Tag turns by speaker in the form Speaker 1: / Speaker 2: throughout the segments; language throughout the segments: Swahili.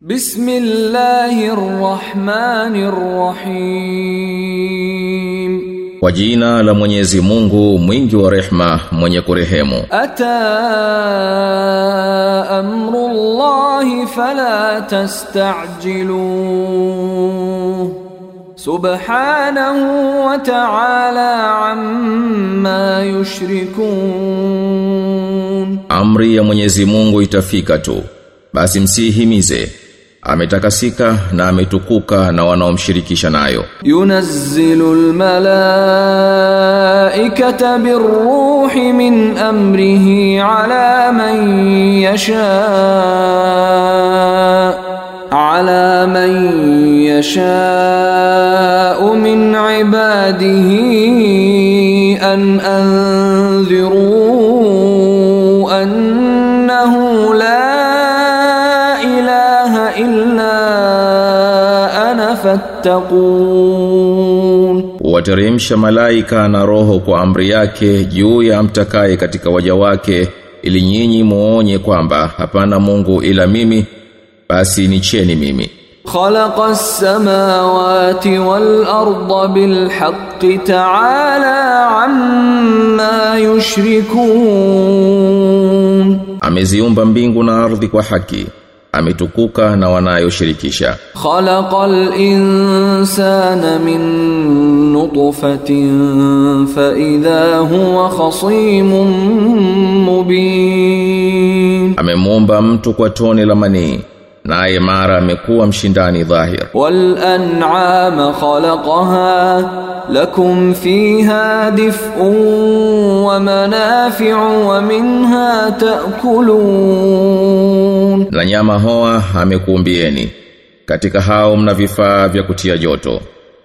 Speaker 1: Bismillahir Rahmanir Rahim.
Speaker 2: Kwa jina la Mwenyezi Mungu mwingi wa rehma mwenye kurehemu.
Speaker 1: Ata amrullahi fala tastajilu. Subhanahu wa ta'ala amma yushrikun.
Speaker 2: Amri ya Mwenyezi Mungu itafika tu. Basi msihimize ametakasika na ametukuka na wanaomshirikisha nayo.
Speaker 1: Yunazzilul malaikata birruhi min amrihi ala man yasha ala man yasha min ibadihi an anziru أنا فاتقون
Speaker 2: Huwateremsha malaika na roho kwa amri yake juu ya mtakaye katika waja wake ili nyinyi muonye kwamba hapana Mungu ila mimi basi nicheni mimi
Speaker 1: خلق السماوات والأرض بالحق تعالى عما يشركون
Speaker 2: Ameziumba mbingu na ardhi kwa haki ametukuka na wanayoshirikisha.
Speaker 1: Khalaqal insana min nutfatin fa idha huwa khasimun mubin.
Speaker 2: Amemuumba mtu kwa tone la manii naye mara amekuwa mshindani dhahir.
Speaker 1: Wal an'ama khalaqaha lakum fiha dif'un wa manafi'u
Speaker 2: wa minha ta'kulun, La nyama hoa amekuumbieni. Katika hao mna vifaa vya kutia joto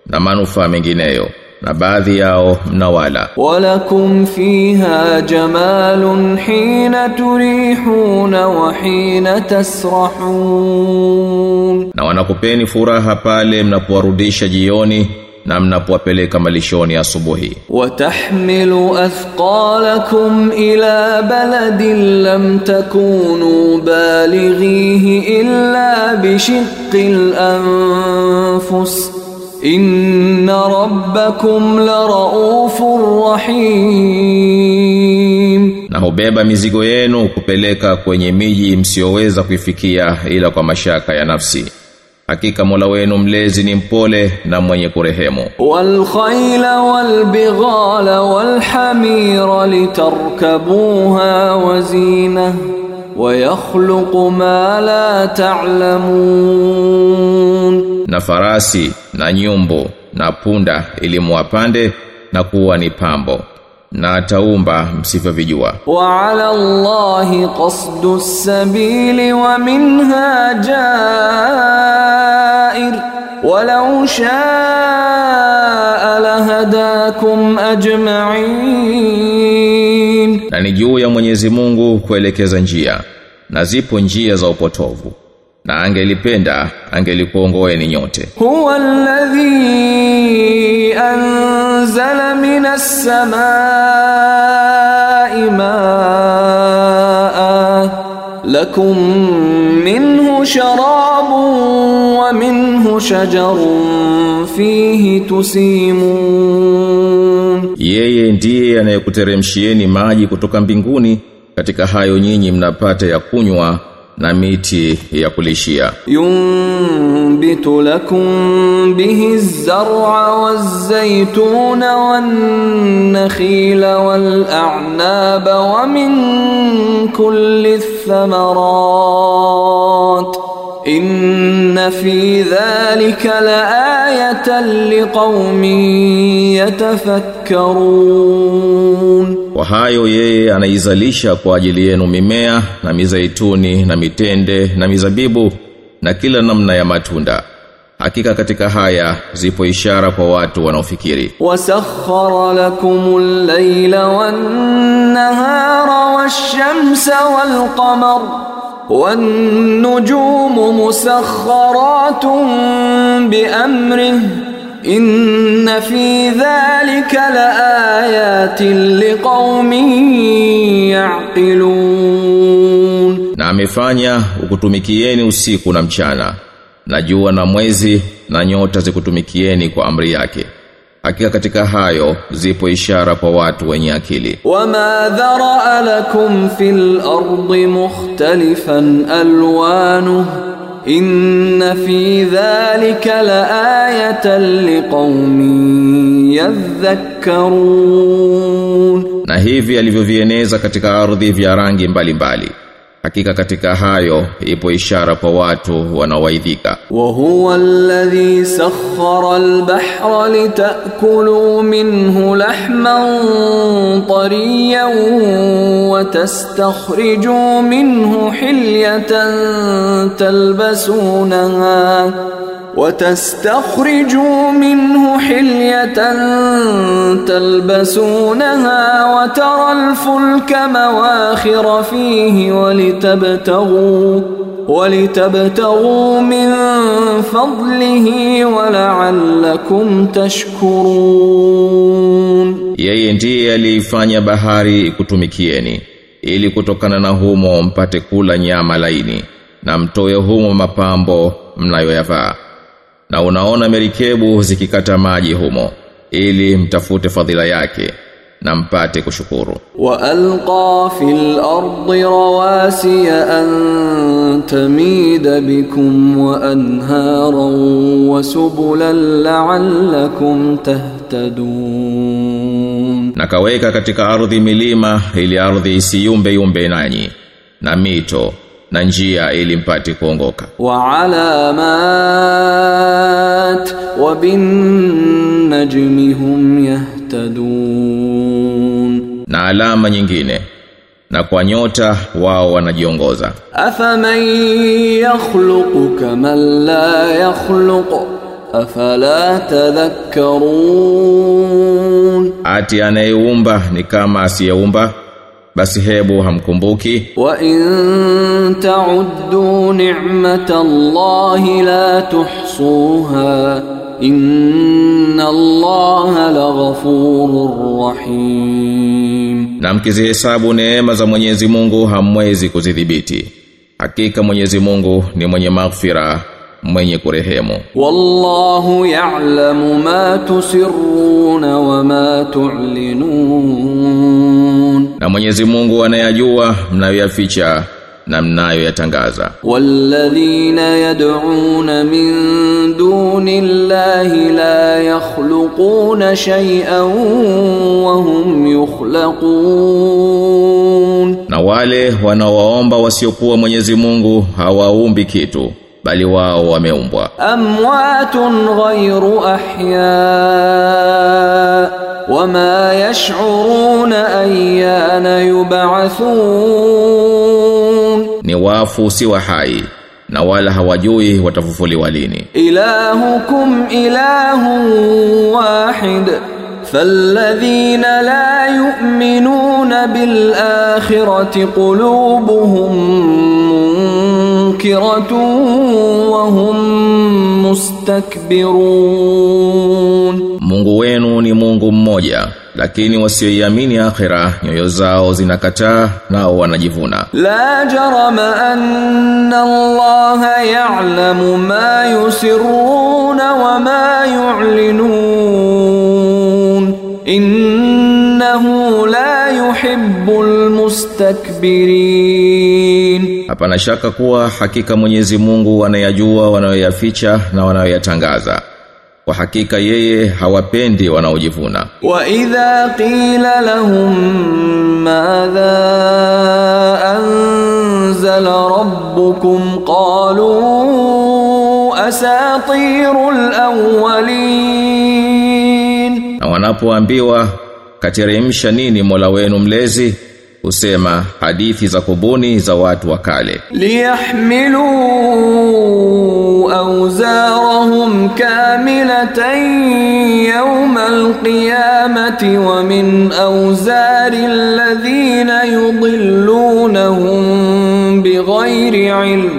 Speaker 2: na manufaa mengineyo na baadhi yao mnawala
Speaker 1: walakum fiha jamalun hina turihuna wa hina tasrahun.
Speaker 2: Na wanakupeni furaha pale mnapowarudisha jioni na mnapowapeleka malishoni asubuhi.
Speaker 1: Watahmilu athqalakum ila baladin lam takunu balighihi illa bishiqqil anfus. Inna rabbakum la raufur rahim,
Speaker 2: na hubeba mizigo yenu kupeleka kwenye miji msioweza kuifikia ila kwa mashaka ya nafsi. Hakika Mola wenu mlezi ni mpole na mwenye kurehemu.
Speaker 1: Wal khayla wal bighala wal hamira litarkabuha wazinah wa ma la ta'lamun,
Speaker 2: na farasi na nyumbu na punda ili muwapande na kuwa ni pambo na ataumba msivyovijua.
Speaker 1: Wa ala Allahi qasdu sabili wa minha jair walau shaa lahadakum ajma'in,
Speaker 2: na ni juu ya Mwenyezi Mungu kuelekeza njia na zipo njia za upotovu na angelipenda angelikuongoeni nyote.
Speaker 1: Huwa alladhi anzala minas samaa'i maa lakum minhu sharabun wa minhu shajarun fihi
Speaker 2: yeye ndiye anayekuteremshieni maji kutoka mbinguni, katika hayo nyinyi mnapata ya kunywa. na miti ya kulishia
Speaker 1: ينبت لكم به الزرع والزيتون والنخيل والأعناب ومن كل الثمرات إن في ذلك لآية لقوم يتفكرون
Speaker 2: Kwa hayo yeye anaizalisha kwa ajili yenu mimea na mizaituni na mitende na mizabibu na kila namna ya matunda. Hakika katika haya zipo ishara kwa watu wanaofikiri.
Speaker 1: Wasakhkhara lakumul layla wan-nahara wash-shamsa wal-qamar wan-nujumu musakhkharatun bi amrihi inna fi dhalika laayatin liqaumin yaqilun,
Speaker 2: na amefanya ukutumikieni usiku na mchana na jua na mwezi na nyota zikutumikieni kwa amri yake. Hakika katika hayo zipo ishara kwa watu wenye akili.
Speaker 1: Wama dharaa lakum fil ardi mukhtalifan alwanuhu inna fi dhalika laayatan liqaumin yadhakkarun,
Speaker 2: na hivi alivyovieneza katika ardhi vya rangi mbalimbali mbali. hakika katika hayo ipo ishara kwa watu wanaowaidhika
Speaker 1: وهو الذي سخر البحر لتأكلوا منه لحما طريا وتستخرجوا منه حلية تلبسونها وتستخرجوا منه حلية تلبسونها وترى الفلك مواخر فيه ولتبتغوا ولتبتغوا من فضله ولعلكم تشكرون
Speaker 2: yeye ndiye aliifanya bahari ikutumikieni ili kutokana na humo mpate kula nyama laini na mtoe humo mapambo mnayoyavaa na unaona merikebu zikikata maji humo ili mtafute fadhila yake na mpate kushukuru.
Speaker 1: Wa alqa fil ardi rawasiya an tamida bikum wa anhara wa
Speaker 2: subulan la'allakum tahtadun. Nakaweka katika ardhi milima ili ardhi isiyumbe yumbe nanyi na mito na njia ili mpate kuongoka.
Speaker 1: Wa alamat wa bin najmihum yahtadun.
Speaker 2: Na alama nyingine na kwa nyota wao wanajiongoza.
Speaker 1: Afaman yakhluqu kama la yakhluqu afala tadhakkarun.
Speaker 2: Ati anayeumba ni kama asiyeumba? basi hebu hamkumbuki.
Speaker 1: Wa in ta'uddu ni'matallahi la tuhsuha inna allaha laghafurur rahim.
Speaker 2: Na mkizihesabu neema za Mwenyezi Mungu hamwezi kuzidhibiti. Hakika Mwenyezi Mungu ni mwenye maghfirah mwenye kurehemu.
Speaker 1: Wallahu ya'lamu ma tusirruna wa ma tu'linun,
Speaker 2: na Mwenyezi Mungu anayajua mnayoyaficha na mnayoyatangaza.
Speaker 1: Walladhina yad'una min dunillahi la yakhluquna shay'an wa hum yukhlaqun,
Speaker 2: na wale wanaowaomba wasiokuwa Mwenyezi Mungu hawaumbi kitu bali wao wameumbwa.
Speaker 1: أموات غير أحياء وما يشعرون أيان يبعثون
Speaker 2: ni wafu si wa hai na wala hawajui watafufuliwa lini.
Speaker 1: إلهكم إله واحد فالذين لا يؤمنون بالآخرة قلوبهم munkiratun wa hum mustakbirun,
Speaker 2: Mungu wenu ni Mungu mmoja lakini wasioiamini akhira nyoyo zao zinakataa nao wanajivuna.
Speaker 1: La jarama anna Allah ya'lamu ma yusirruna wa ma yu'linun innahu la yuhibbul mustakbirin
Speaker 2: Hapana shaka kuwa hakika Mwenyezi Mungu anayajua wanayoyaficha na wanayoyatangaza. Kwa hakika yeye hawapendi wanaojivuna.
Speaker 1: Wa idha qila lahum madha anzala rabbukum qalu asatirul awwalin.
Speaker 2: Na wanapoambiwa kateremsha nini Mola wenu mlezi? Usema hadithi za kubuni za watu wa kale.
Speaker 1: Liyahmilu awzarahum kamilatan yawma alqiyamati wa min awzari alladhina yudillunahum bighayri ilm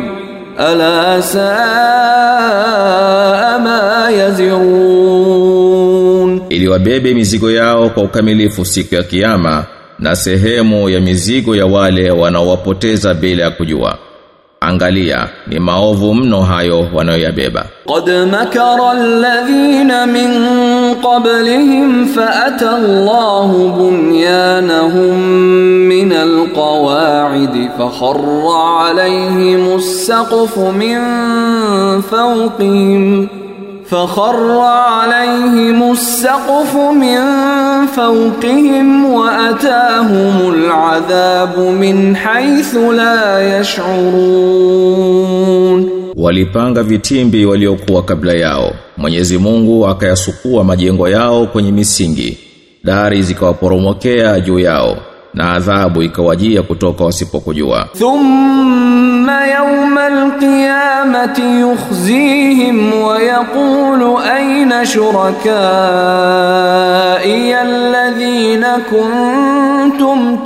Speaker 1: ala saa ma yazirun,
Speaker 2: ili wabebe mizigo yao kwa ukamilifu siku ya Kiyama na sehemu ya mizigo ya wale wanaowapoteza bila ya kujua. Angalia ni maovu mno hayo wanayoyabeba.
Speaker 1: Qad makara alladhina min qablihim fa ata Allahu bunyanahum min alqawaid fa kharra alayhim as-saqfu min fawqihim. فخر عليهم السقف من فوقهم وأتاهم العذاب من حيث لا يشعرون
Speaker 2: walipanga vitimbi waliokuwa kabla yao Mwenyezi Mungu akayasukua majengo yao kwenye misingi dari zikawaporomokea juu yao na adhabu ikawajia kutoka wasipokujua
Speaker 1: thumma yawmal qiyamati yukhzihim wa yaqulu aina shurakai alladhina kuntum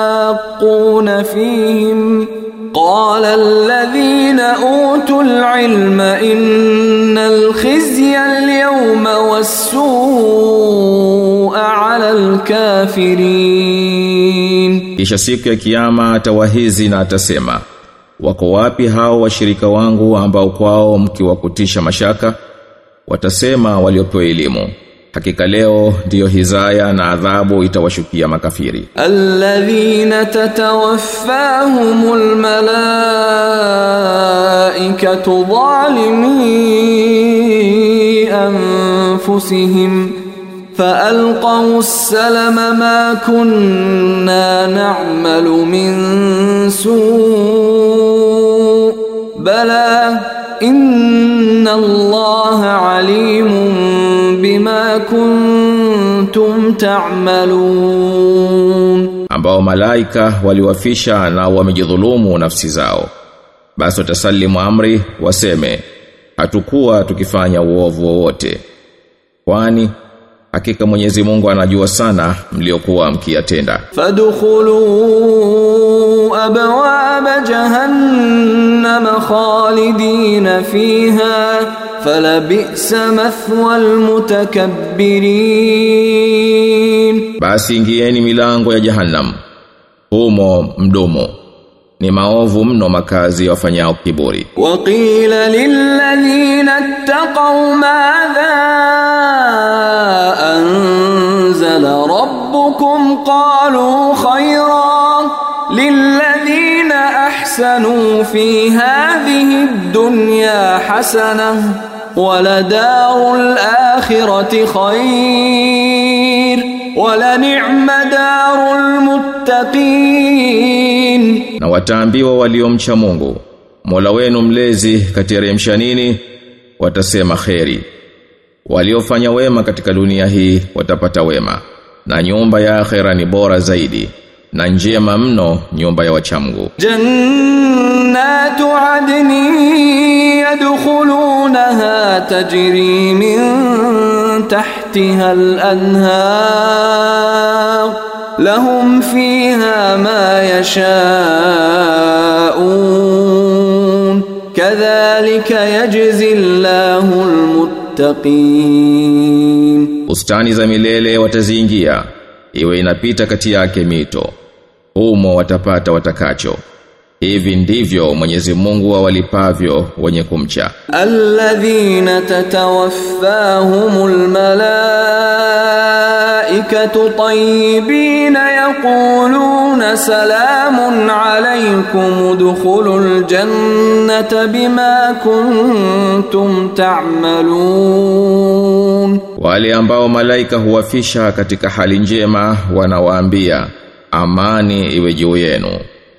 Speaker 1: tushaqquna fihim قال الذين أوتوا العلم إن الخزي اليوم والسوء ala alkafirin
Speaker 2: kisha siku ya kiyama atawahizi na atasema wako wapi hao washirika wangu ambao kwao mkiwakutisha mashaka? Watasema waliopewa elimu Hakika leo ndiyo hizaya na adhabu itawashukia makafiri.
Speaker 1: Alladhina tatawaffahum malaikatu zalimi anfusihim. فألقوا السلم ما كنا نعمل من سوء بلى إن الله عليم بما كنتم تعملون
Speaker 2: ambao malaika waliwafisha na wamejidhulumu nafsi zao basi watasalimu amri waseme hatukuwa tukifanya uovu wowote kwani Hakika Mwenyezi Mungu anajua sana mliokuwa mkiyatenda.
Speaker 1: Fadkhulu abwaab jahannam khalidin fiha falabisa mathwal mutakabbirin,
Speaker 2: basi ingieni milango ya Jahannam, humo mdomo ni maovu mno makazi wafanyao kiburi.
Speaker 1: Waqila lilladhina ttaqaw madha أنزل ربكم قالوا خيرا للذين أحسنوا في هذه الدنيا حسنة ولدار الآخرة خير ولنعم دار المتقين
Speaker 2: na wataambiwa waliomcha Mungu Mola wenu mlezi kateremsha nini watasema kheri waliofanya wema katika dunia hii watapata wema na nyumba ya akhera ni bora zaidi na njema mno nyumba ya wachamgu.
Speaker 1: Jannatu adni yadkhulunaha tajri min tahtiha al-anhar lahum fiha ma yasha'un kadhalika yajzi Allahu al muttaqin
Speaker 2: Bustani za milele wataziingia. Iwe inapita kati yake mito. Humo watapata watakacho. Hivi ndivyo Mwenyezi Mungu awalipavyo wenye kumcha.
Speaker 1: Alladhina tatawaffahumul malaikatu tayyibin yaquluna salamun alaykum udkhulul jannata bima kuntum ta'malun.
Speaker 2: Wale ambao malaika huwafisha katika hali njema wanawaambia amani iwe juu yenu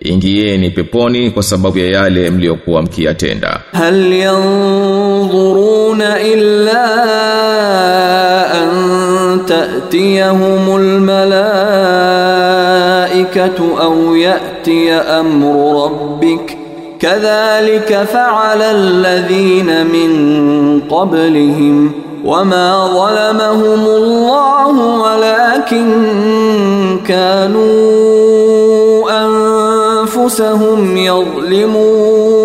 Speaker 2: ingieni peponi kwa sababu ya yale mliokuwa mkiyatenda.
Speaker 1: هل ينظرون إلا أن تأتيهم الملائكة أو يأتي أمر ربك كذلك فعل الذين من قبلهم وما ظلمهم الله ولكن كانوا anfusahum yadhlimun.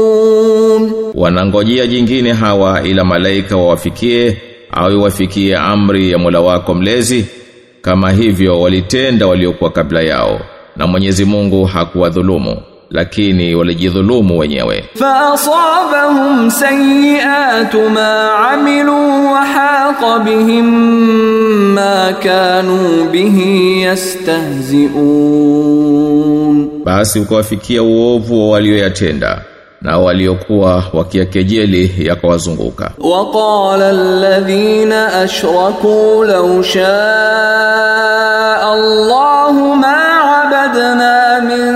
Speaker 2: Wanangojea jingine hawa ila malaika wawafikie au iwafikie amri ya Mola wako mlezi. Kama hivyo walitenda waliokuwa kabla yao na Mwenyezi Mungu hakuwadhulumu lakini walijidhulumu wenyewe
Speaker 1: fa asabahum sayiatu ma amilu wa haqa bihim ma kanu bihi yastehziun
Speaker 2: basi ukawafikia uovu walioyatenda na waliokuwa wakiakejeli yakawazunguka.
Speaker 1: Waqala alladhina ashraku law shaa Allahu ma abadna min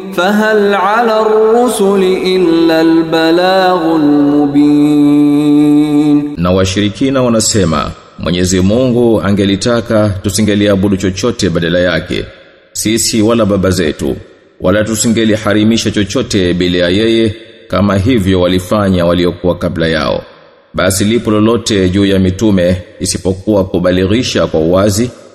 Speaker 1: fahal ala rusuli illa albalaghul mubin,
Speaker 2: na washirikina wanasema Mwenyezi Mungu angelitaka tusingeliabudu chochote badala yake sisi wala baba zetu wala tusingeliharimisha chochote bila ya yeye kama hivyo walifanya waliokuwa kabla yao. Basi lipo lolote juu ya mitume isipokuwa kubalighisha kwa uwazi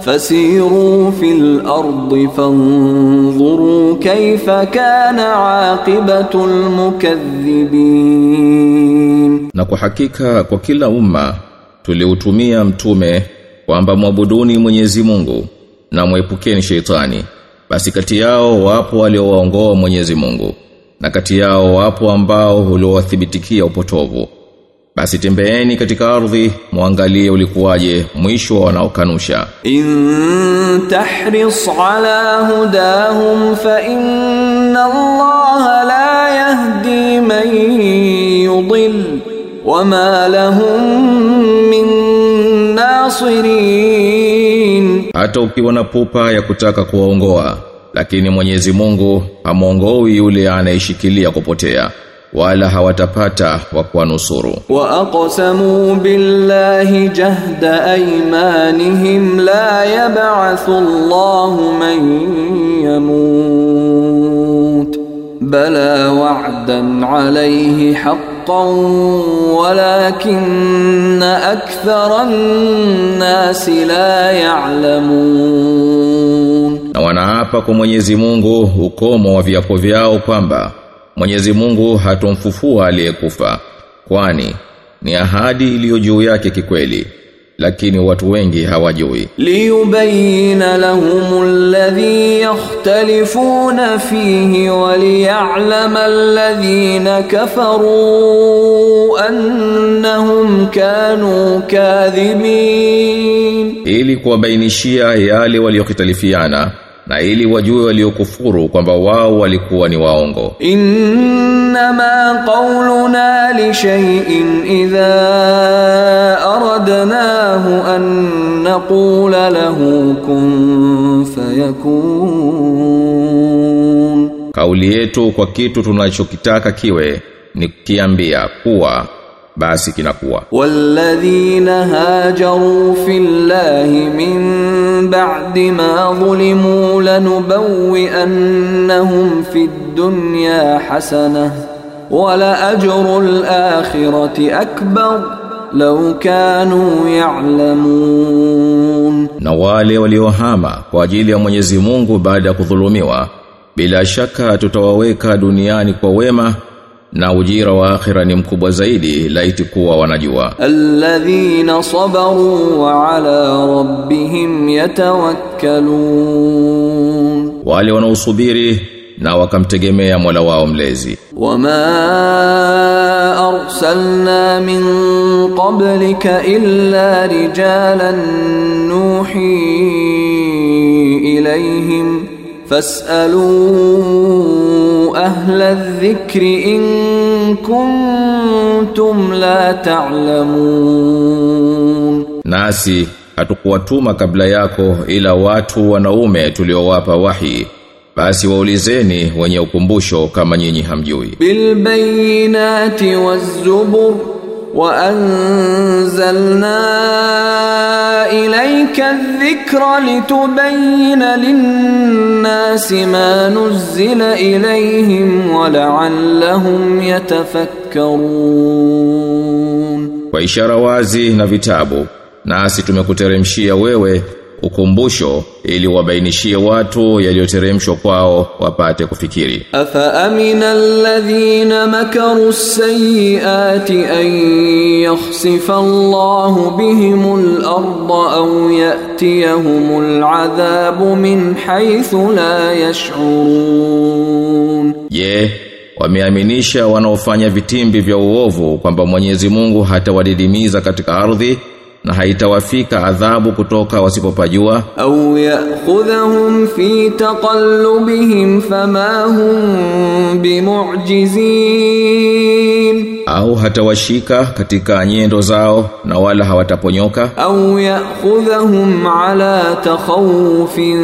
Speaker 1: fasiru fil ardi fanzuru kaifa kana aqibatu mukaththibin,
Speaker 2: na kwa hakika kwa kila umma tuliutumia mtume kwamba mwabuduni Mwenyezi Mungu na mwepukeni sheitani. Basi kati yao wapo waliowaongoa Mwenyezi Mungu na kati yao wapo ambao huliowathibitikia upotovu basi tembeeni katika ardhi muangalie ulikuwaje mwisho wa wanaokanusha.
Speaker 1: In tahris ala hudahum fa inna allah la yahdi man yudil wama lahum min nasirin.
Speaker 2: Hata ukiwa na pupa ya kutaka kuwaongoa lakini Mwenyezi Mungu hamuongoi yule anayeshikilia kupotea wala hawatapata wa kuwanusuru.
Speaker 1: Wa aqsamu billahi jahda aymanihim la yab'athu Allahu man yamut bala wa'dan alayhi haqqan walakinna akthara an-nasi la ya'lamun.
Speaker 2: Na wanaapa kwa Mwenyezi Mungu ukomo wa viapo vyao kwamba Mwenyezi Mungu hatomfufua aliyekufa kwani ni ahadi iliyo juu yake kikweli lakini watu wengi hawajui.
Speaker 1: Liyubayina lahum alladhi yahtalifuna fihi waliya'lama alladhina kafaru annahum kanu kadhibin,
Speaker 2: ili kuwabainishia yale waliyokhtalifiana na ili wajue waliokufuru kwamba wao walikuwa ni waongo.
Speaker 1: Innama qauluna li shay'in idha aradnahu an naqula lahu kun fayakun.
Speaker 2: Kauli yetu kwa kitu tunachokitaka kiwe ni kiambia kuwa basi kinakuwa.
Speaker 1: Walladhina hajaru fillahi min ba'di ma zulimu lanubawwi'annahum fid dunya hasana wala ajrul akhirati akbar law kanu ya'lamun.
Speaker 2: Na wale waliohama kwa ajili ya Mwenyezi Mungu baada ya kudhulumiwa bila shaka tutawaweka duniani kwa wema na ujira wa akhira ni mkubwa zaidi laiti kuwa wanajua.
Speaker 1: Alladhina sabaru wa ala rabbihim yatawakkalun.
Speaker 2: Wale wanaosubiri na wakamtegemea Mola wao mlezi.
Speaker 1: Wama arsalna min qablika illa rijalan nuhi ilaihim fasalu ahla dhikri in kuntum la ta'lamun,
Speaker 2: nasi hatukuwatuma kabla yako ila watu wanaume tuliowapa wahi. Basi waulizeni wenye ukumbusho kama nyinyi hamjui.
Speaker 1: Bilbayinati wazzubur. وأنزلنا إليك الذكر لتبين للناس ما نزل إليهم ولعلهم يتفكرون
Speaker 2: kwa ishara wazi na vitabu nasi tumekuteremshia wewe ukumbusho ili wabainishie watu yaliyoteremshwa kwao wapate kufikiri.
Speaker 1: Afa amina alladhina makaru as-sayyiati an yakhsifa Allahu bihim al-ardha aw ya'tiyahum al-'adhabu min haythu la yash'urun.
Speaker 2: Je yeah, wameaminisha wanaofanya vitimbi vya uovu kwamba Mwenyezi Mungu hatawadidimiza katika ardhi? na haitawafika adhabu kutoka wasipopajua.
Speaker 1: Au ya'khudhahum fi taqallubihim fama hum bimu'jizin.
Speaker 2: Au hatawashika katika nyendo zao na wala hawataponyoka.
Speaker 1: Au ya'khudhahum ala takhawfin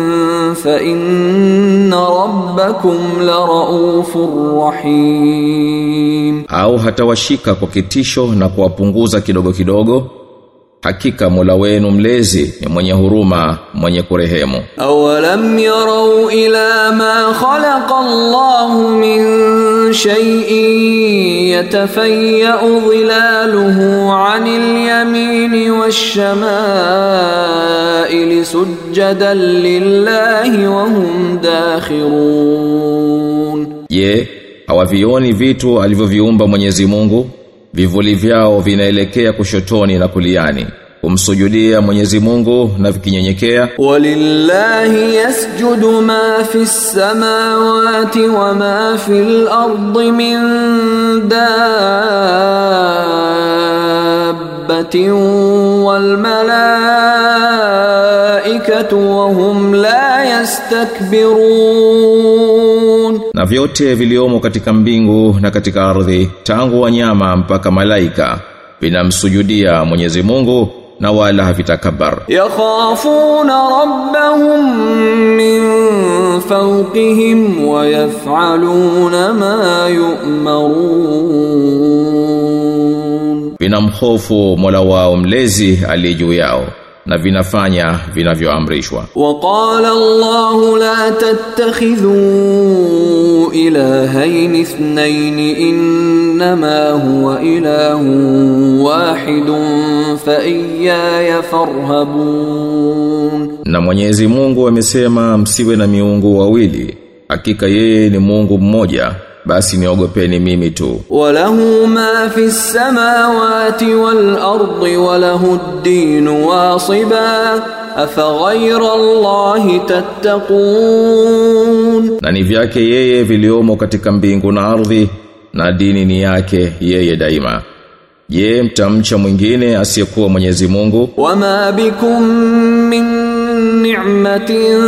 Speaker 1: fa inna rabbakum la raufur rahim.
Speaker 2: Au hatawashika kwa kitisho na kuwapunguza kidogo kidogo hakika Mola wenu mlezi ni mwenye huruma mwenye kurehemu.
Speaker 1: Awalam yarau ila ma khalaqa Allah min shay'in yatafayya'u dhilaluhu 'anil yamini wash-shama'ili sujjadan lillahi wa hum dakhirun.
Speaker 2: Je hawavioni vitu alivyoviumba Mwenyezi Mungu? vivuli vyao vinaelekea kushotoni na kuliani. Kumsujudia Mwenyezi Mungu na vikinyenyekea.
Speaker 1: Walillahi yasjudu ma fis samawati wa ma fil ardi min dab
Speaker 2: na vyote viliomo katika mbingu na katika ardhi tangu wanyama mpaka malaika vinamsujudia Mwenyezi Mungu na wala havitakabar.
Speaker 1: Yakhafuna rabbahum min fawqihim wa yaf'aluna ma yu'marun
Speaker 2: vinamhofu Mola wao mlezi aliye juu yao na vinafanya vinavyoamrishwa.
Speaker 1: Waqala Allah la tattakhidhu ilahayn ithnayn innama huwa ilahun wahidun fa iyaya farhabun.
Speaker 2: Na Mwenyezi Mungu amesema msiwe na miungu wawili, hakika yeye ni Mungu mmoja basi niogopeni mimi tu.
Speaker 1: Walahu ma fi samawati wal ardi walahu ad-din wasiba afaghayra allahi tattaqun.
Speaker 2: Na ni vyake yeye viliomo katika mbingu na ardhi na dini ni yake yeye daima. Je mtamcha mwingine asiyekuwa Mwenyezi Mungu?
Speaker 1: Wama bikum min ni'matin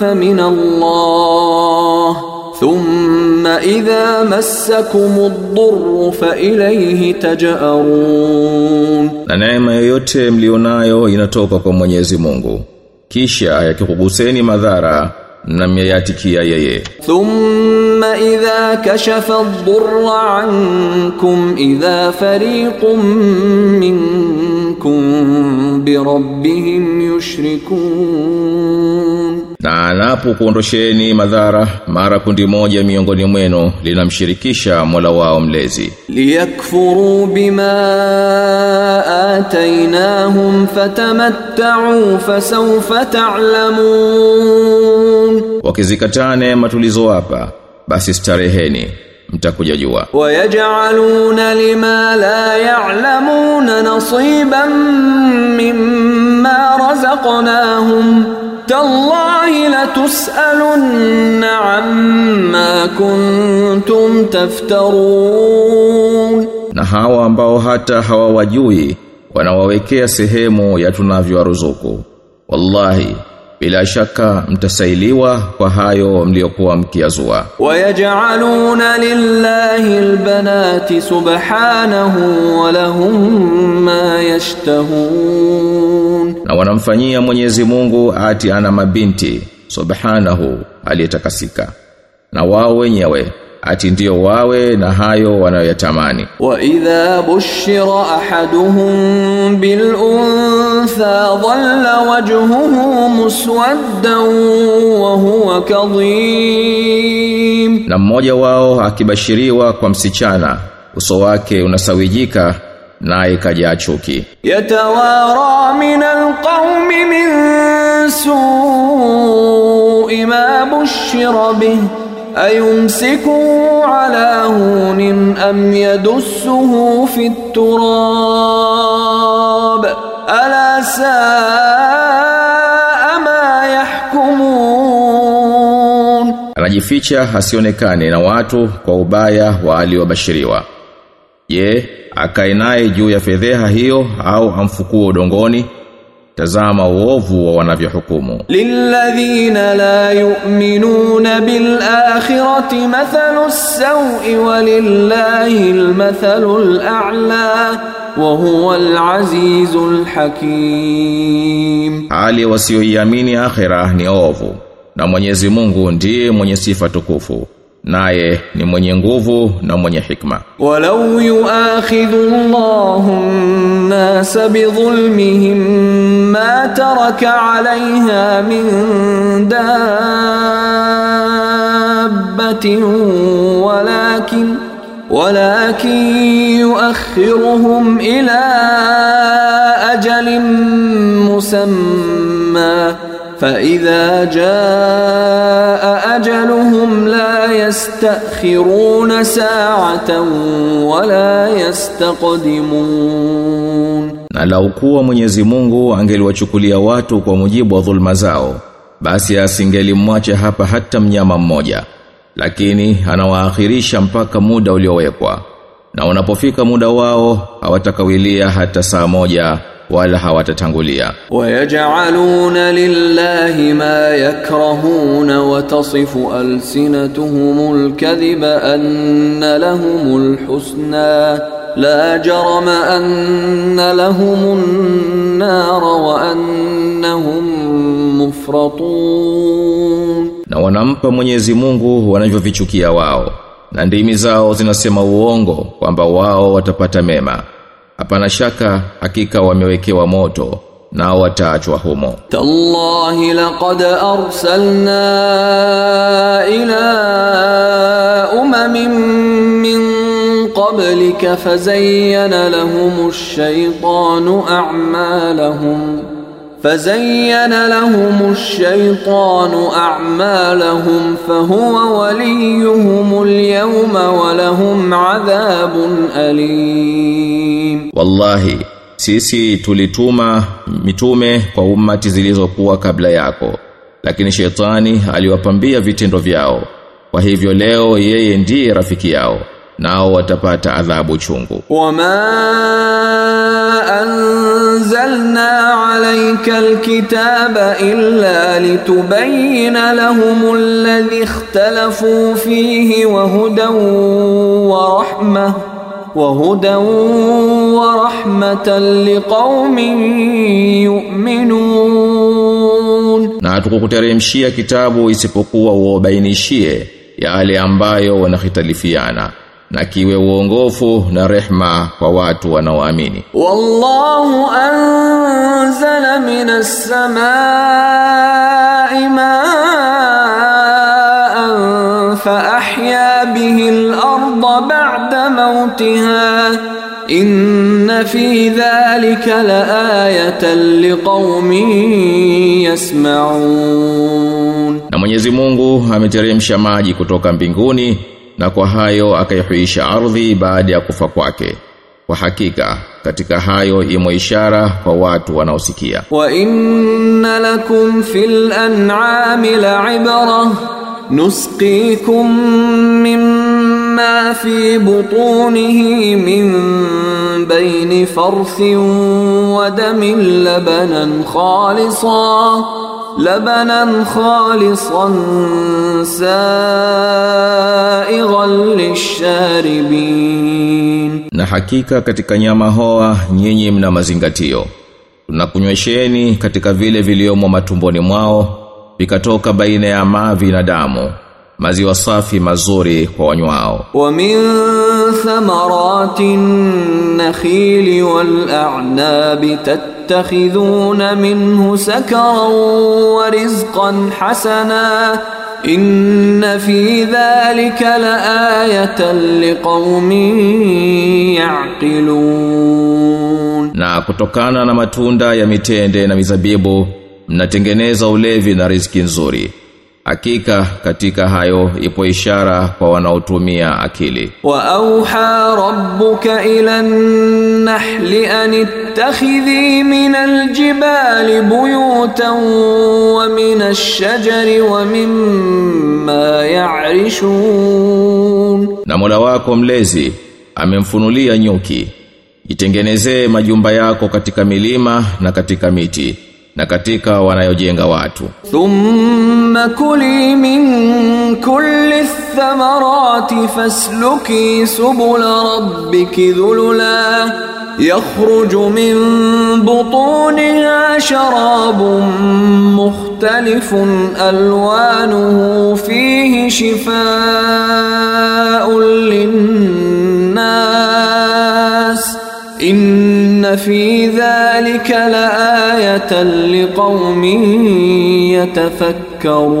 Speaker 1: famin Allah. Thumma thumma idha massakum ad-durr fa ilayhi taj'arun,
Speaker 2: na neema yoyote mlionayo inatoka kwa Mwenyezi Mungu, kisha yakikuguseni madhara na myatikia yeye.
Speaker 1: Thumma idha kashafa ad-durra ankum idha fariqun minkum bi rabbihim yushrikun
Speaker 2: na anapokuondosheni madhara mara kundi moja miongoni mwenu linamshirikisha Mola wao mlezi.
Speaker 1: Liyakfuru bima atainahum fatamattau fasawfa ta'lamun.
Speaker 2: Wakizikatane matulizo hapa basi stareheni mtakuja jua.
Speaker 1: Wayajaluna lima la ya'lamuna nasiban mimma razaqnahum. تالله لتسألن عما كنتم تفترون
Speaker 2: na hawa ambao hata hawawajui wanawawekea sehemu ya tunavyowaruzuku wallahi bila shaka mtasailiwa kwa hayo mliokuwa mkiazua.
Speaker 1: Wayajaluna lillahi albanati subhanahu wa lahum ma yashtahun.
Speaker 2: Na wanamfanyia Mwenyezi Mungu ati ana mabinti subhanahu aliyetakasika. Na wao wenyewe ati ndio wawe na hayo wanayotamani
Speaker 1: wa idha bushira ahaduhum bil untha dhalla wajhuhu muswaddan wa huwa kadhim.
Speaker 2: Na mmoja wao akibashiriwa kwa msichana uso wake unasawijika naye kajaa chuki.
Speaker 1: Yatawara min alqawmi min su'i ma bushira bihi ayumsikuhu ala hunin am yadussuhu fi turab ala saa ma yahkumun
Speaker 2: anajificha asionekane na watu kwa ubaya wa aliobashiriwa. Je akae naye juu ya fedheha hiyo au amfukua udongoni Tazama uovu wa wanavyohukumu.
Speaker 1: Lilladhina la yu'minuna bil akhirati mathalu as-sawi walillahi al-mathalu al-a'la wa huwa al-azizul hakim.
Speaker 2: Hali wasioiamini akhira ni ovu na Mwenyezi Mungu ndiye mwenye sifa tukufu. naye ni mwenye nguvu na mwenye hikma
Speaker 1: ولو يؤاخذ الله الناس بظلمهم ما ترك عليها من دابة ولكن ولكن يؤخرهم إلى أجل مسمى فإذا جاء أجلهم لا يستأخرون ساعة ولا يستقدمون
Speaker 2: na lau kuwa Mwenyezi Mungu angeliwachukulia watu kwa mujibu wa dhulma zao basi asingelimwacha hapa hata mnyama mmoja lakini anawaakhirisha mpaka muda uliowekwa na unapofika muda wao hawatakawilia hata saa moja wala hawatatangulia.
Speaker 1: Wayajaluna lillahi ma yakrahuna wa tasifu alsinatuhumul kadhiba anna lahum alhusna la jarama anna lahumun nar wa annahum mufratun.
Speaker 2: Na wanampa Mwenyezi Mungu wanavyovichukia wao. Na ndimi zao zinasema uongo kwamba wao watapata mema hapana shaka hakika wamewekewa moto na wataachwa humo.
Speaker 1: Tallahi laqad arsalna ila umamin min qablika fazayyana lahumu ash-shaytanu a'malahum. فزين لهم الشيطان أعمالهم فهو وليهم اليوم ولهم عذاب أليم
Speaker 2: Wallahi sisi tulituma mitume kwa ummati zilizokuwa kabla yako lakini shetani aliwapambia vitendo vyao kwa hivyo leo yeye ndiye rafiki yao nao watapata adhabu chungu
Speaker 1: anzalna alayka alkitaba illa litubayyana lahum alladhi ikhtalafu fihi wa hudan wa rahmah wa hudan wa rahmatan liqaumin yu'minun,
Speaker 2: na hatukukuteremshia kitabu isipokuwa uobainishie yale ambayo wanakhitalifiana na kiwe uongofu na rehma kwa watu wanaoamini.
Speaker 1: Wallahu anzala minas samaa'i ma'an fa ahya bihi al-ardha ba'da mawtiha inna fi dhalika laayatan liqaumin yasma'un,
Speaker 2: na Mwenyezi Mungu ameteremsha maji kutoka mbinguni na kwa hayo akaihuisha ardhi baada ya kufa kwake kwa hakika katika hayo imo ishara kwa watu wanaosikia
Speaker 1: وإن لكم في الأنعام لعبرة نسقيكم مما في بطونه من بين فرث ودم لبنا خالصا labanan khalisan sa'igan lisharibin
Speaker 2: na hakika katika nyama hoa nyinyi mna mazingatio. Tunakunywesheni katika vile viliomo matumboni mwao vikatoka baina ya mavi na damu maziwa safi mazuri kwa wanywao.
Speaker 1: Wa min thamaratin nakhil wal a'nab tattakhiduna minhu sakaran wa rizqan hasana. Inna fi dhalika laayatan liqaumin yaqilun.
Speaker 2: Na kutokana na matunda ya mitende na mizabibu mnatengeneza ulevi na riziki nzuri. Hakika katika hayo ipo ishara kwa wanaotumia akili.
Speaker 1: Wa auha rabbuka ila nahli an ittakhidhi min aljibali buyutan wa min ashjari wa mimma ya'rishun,
Speaker 2: na Mola wako mlezi amemfunulia nyuki, itengenezee majumba yako katika milima na katika miti na katika wanayojenga watu.
Speaker 1: Thumma kuli min kulli thamarati fasluki subula rabbiki dhulula yakhruju min butuniha sharabun mukhtalifun alwanuhu fihi shifaa'un lin-nas. Inna fi ذلك laayatan لقوم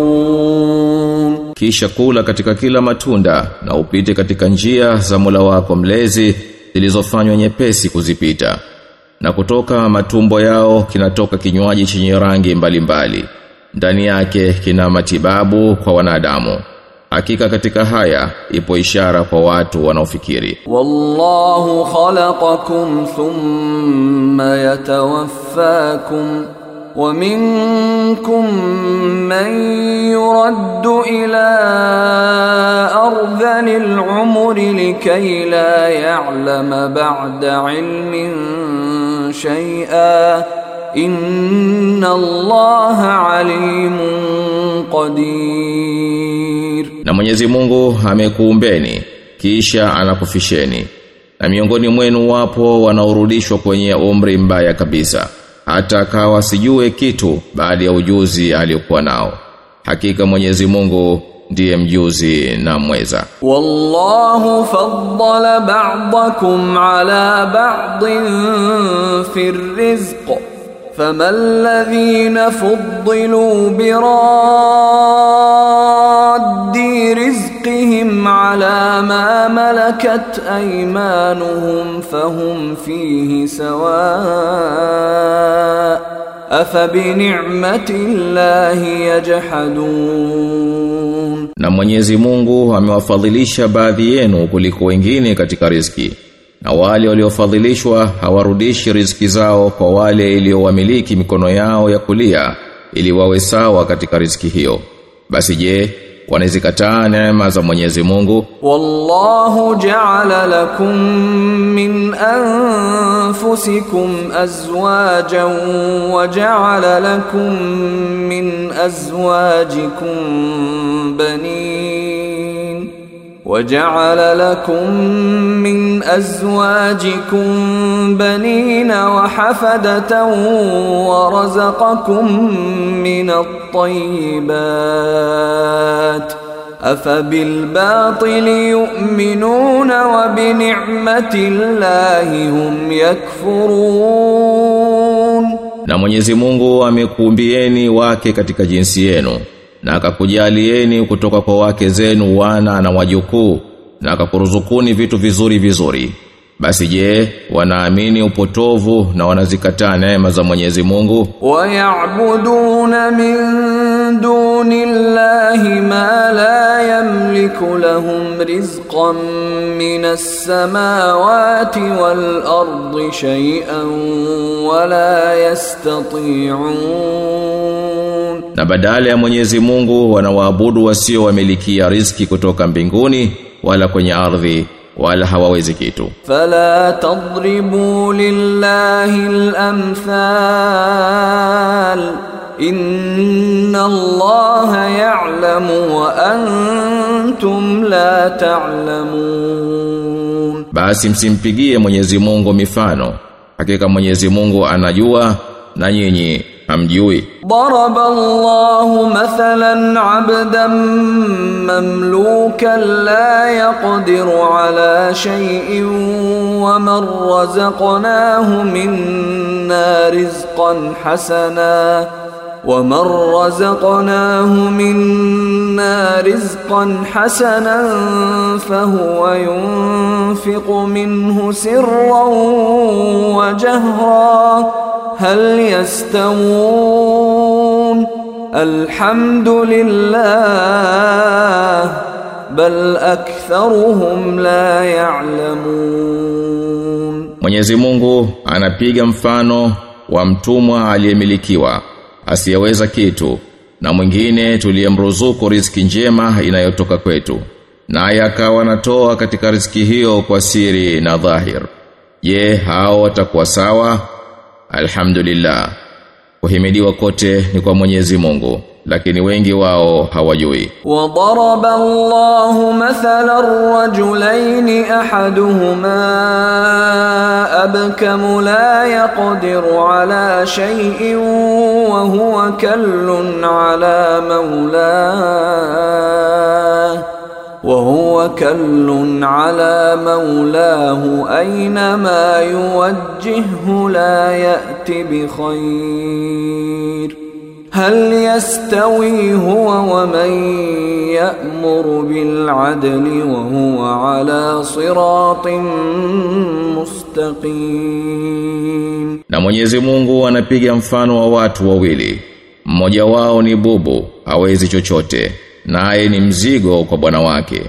Speaker 1: يتفكرون.
Speaker 2: Kisha kula katika kila matunda na upite katika njia za Mola wako mlezi zilizofanywa nyepesi kuzipita. Na kutoka matumbo yao kinatoka kinywaji chenye rangi mbalimbali. Ndani yake kina matibabu kwa wanadamu. Hakika katika haya ipo ishara kwa watu wanaofikiri.
Speaker 1: والله خلقكم ثم يتوفاكم ومنكم من يرد إلى أرذل العمر لكي لا يعلم بعد علم شيئا إن الله عليم قدير
Speaker 2: Na Mwenyezi Mungu amekuumbeni kisha anakufisheni. Na miongoni mwenu wapo wanaorudishwa kwenye umri mbaya kabisa hata akawa sijue kitu baada ya ujuzi aliyokuwa nao. Hakika Mwenyezi Mungu ndiye mjuzi na mweza.
Speaker 1: Wallahu faddala ba'dakum ala ba'din fi rizq. Fuddilu bi براد رزقهم على ما ملكت ايمانهم فهم فيه سواء افبنعمه الله يجحدون
Speaker 2: Na Mwenyezi Mungu amewafadhilisha baadhi yenu kuliko wengine katika riziki. Na wale waliofadhilishwa hawarudishi riziki zao kwa wale iliyowamiliki mikono yao ya kulia ili wawe sawa katika riziki hiyo. Basi je, wanazikataa neema za Mwenyezi Mungu.
Speaker 1: Wallahu ja'ala lakum min anfusikum azwajan wa ja'ala lakum min azwajikum banin. وجعل لكم من أزواجكم بنين وحفدة ورزقكم من الطيبات أفبالباطل يؤمنون وبنعمة الله هم يكفرون
Speaker 2: Na Mwenyezi Mungu amekuumbieni wake katika jinsi yenu na akakujalieni kutoka kwa wake zenu wana na wajukuu na akakuruzukuni vitu vizuri vizuri. Basi je wanaamini upotovu na wanazikataa neema za Mwenyezi Mungu?
Speaker 1: Wayabuduna min dun دون الله ما لا يملك لهم رزقا من السماوات والأرض شيئا ولا يستطيعون
Speaker 2: Na badala ya Mwenyezi Mungu wanawaabudu wasio wamilikia riziki kutoka mbinguni wala kwenye ardhi wala hawawezi kitu.
Speaker 1: فلا تضربوا لله الأمثال إن الله يعلم وأنتم لا تعلمون
Speaker 2: basi msimpigie Mwenyezi Mungu mifano hakika Mwenyezi Mungu anajua na nyinyi hamjui
Speaker 1: daraba Allahu mathalan abdan mamlukan la yaqdiru ala shay'in wa man razaqnahu minna rizqan hasana ومن رزقناه منا رزقا حسنا فهو ينفق منه سرا وجهرا هل يستوون الحمد لله بل أكثرهم لا يعلمون
Speaker 2: Mwenyezi Mungu anapiga mfano wa mtumwa aliyemilikiwa. Asiyeweza kitu na mwingine tuliyemruzuku riziki njema inayotoka kwetu. Naye akawa anatoa katika riziki hiyo kwa siri na dhahir. Je hao watakuwa sawa? Alhamdulillah kuhimidiwa kote ni kwa Mwenyezi Mungu lakini wengi wao hawajui.
Speaker 1: Wa daraba Allahu mathalan rajulain ahaduhuma abkamu la yaqdiru ala shay'in wa huwa kallun ala mawlahu وهو كل على مولاه اينما يوجهه لا يات بخير هل يستوي هو ومن يأمر بالعدل وهو على صراط مستقيم
Speaker 2: Na Mwenyezi Mungu anapiga mfano wa watu wawili. Mmoja wao ni bubu, hawezi chochote, naye ni mzigo kwa bwana wake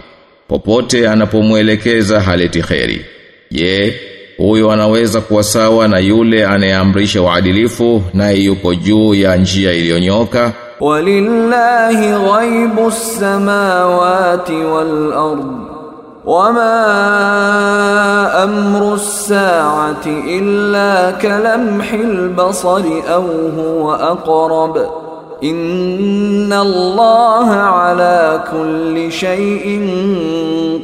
Speaker 2: popote anapomwelekeza haleti kheri. Je huyo anaweza kuwa sawa na yule anayeamrisha uadilifu naye yuko juu ya njia iliyonyoka?
Speaker 1: Walillahi ghaibu samawati wal ardh wama amru saati illa kalamhil basari au huwa aqrab. Inna Allah ala kulli shay'in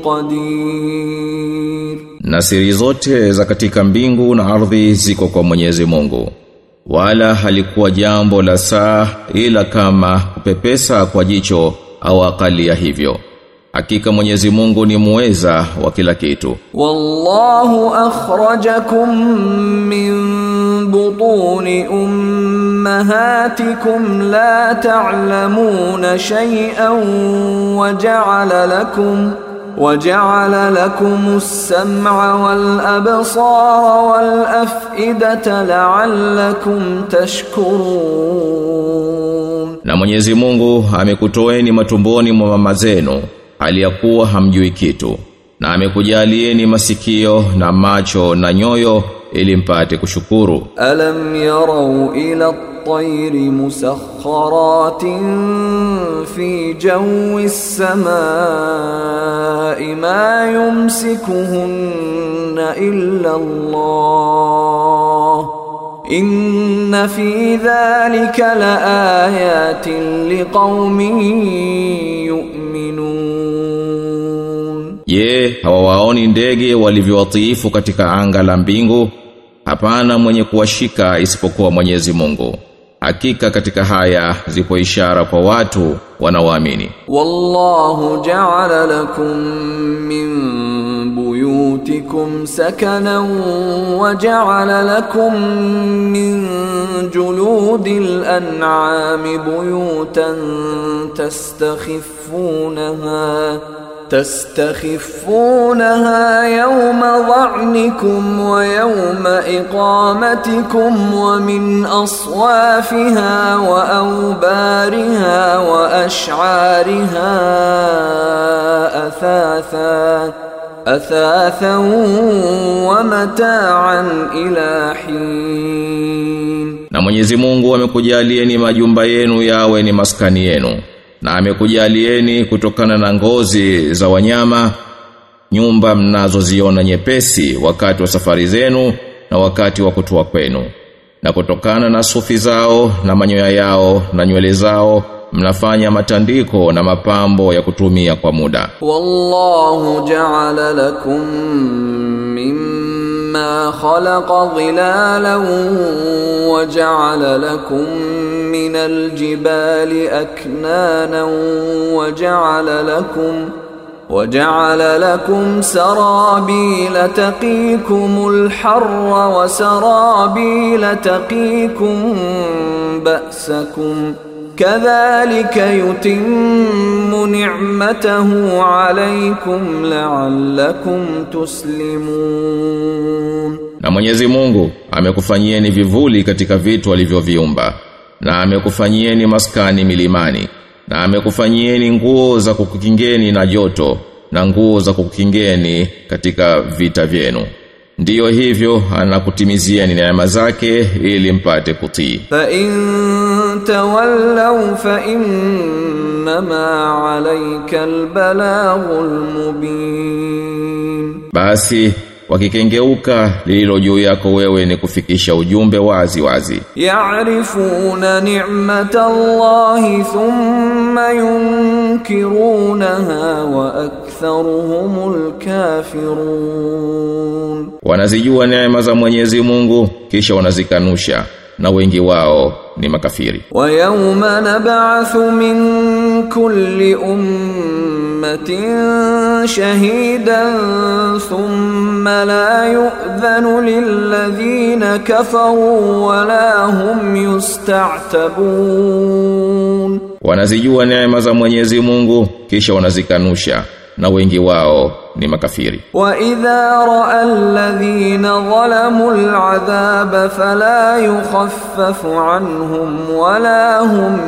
Speaker 1: qadir.
Speaker 2: Na siri zote za katika mbingu na ardhi ziko kwa Mwenyezi Mungu. Wala halikuwa jambo la saa ila kama kupepesa kwa jicho au akali ya hivyo. Hakika Mwenyezi Mungu ni muweza wa kila kitu.
Speaker 1: Wallahu akhrajakum min بطون أمهاتكم لا تعلمون شيئا وجعل لكم وجعل لكم السمع والأبصار والأفئدة لعلكم تشكرون
Speaker 2: Na Mwenyezi Mungu amekutoeni matumboni mwa mama zenu aliyakuwa hamjui kitu. Na amekujalieni masikio na macho na nyoyo ili mpate kushukuru.
Speaker 1: Alam yarau ila at-tayri musakhkharatin fi jawi as-samaa'i ma yumsikuhunna illa Allah. Inna fi dhalika laayatin liqaumin yu'minun.
Speaker 2: Je hawawaoni ndege walivyowatiifu katika anga la mbingu? Hapana mwenye kuwashika isipokuwa Mwenyezi Mungu. Hakika katika haya zipo ishara kwa watu wanaoamini.
Speaker 1: Wallahu ja'ala lakum min buyutikum sakanan wa ja'ala lakum min juludil an'ami buyutan tastakhifunaha تستخفونها يوم ظعنكم ويوم إقامتكم ومن أصوافها وأوبارها وأشعارها أثاثا أثاثا ومتاعا إلى حين
Speaker 2: Na Mwenyezi Mungu amekujalieni majumba yenu yawe ni maskani yenu. na amekujalieni kutokana na ngozi za wanyama nyumba mnazoziona nyepesi wakati wa safari zenu na wakati wa kutua kwenu. Na kutokana na sufi zao na manyoya yao na nywele zao mnafanya matandiko na mapambo ya kutumia kwa muda.
Speaker 1: Wallahu ja'ala lakum mimma مما خلق ظلالا وجعل لكم من الجبال أكنانا وجعل لكم وجعل لكم سرابيل تقيكم الحر وسرابيل تقيكم بأسكم kadhalika yutimmu ni'matahu alaykum la'allakum tuslimun
Speaker 2: na Mwenyezi Mungu amekufanyieni vivuli katika vitu alivyoviumba na amekufanyieni maskani milimani na amekufanyieni nguo za kukukingeni na joto na nguo za kukingeni katika vita vyenu. Ndiyo hivyo anakutimizia ni neema zake ili mpate kutii.
Speaker 1: Fa in tawallaw fa inna ma alayka albalaghul mubin.
Speaker 2: Basi wakikengeuka lililo juu yako wewe ni kufikisha ujumbe wazi wazi.
Speaker 1: Yaarifuna ni'matallahi thumma yunkirunaha wa ak aktharuhumul alkafirun.
Speaker 2: Wanazijua neema za Mwenyezi Mungu kisha wanazikanusha na wengi wao ni makafiri.
Speaker 1: Wa yauma nab'athu min kulli ummatin shahidan thumma la yu'dhanu lilladhina kafaru wa la hum yusta'tabun.
Speaker 2: Wanazijua neema za Mwenyezi Mungu kisha wanazikanusha na wengi wao ni makafiri.
Speaker 1: Wa idha ra'a alladhina zalamu al'adhab fala yukhaffafu anhum wala hum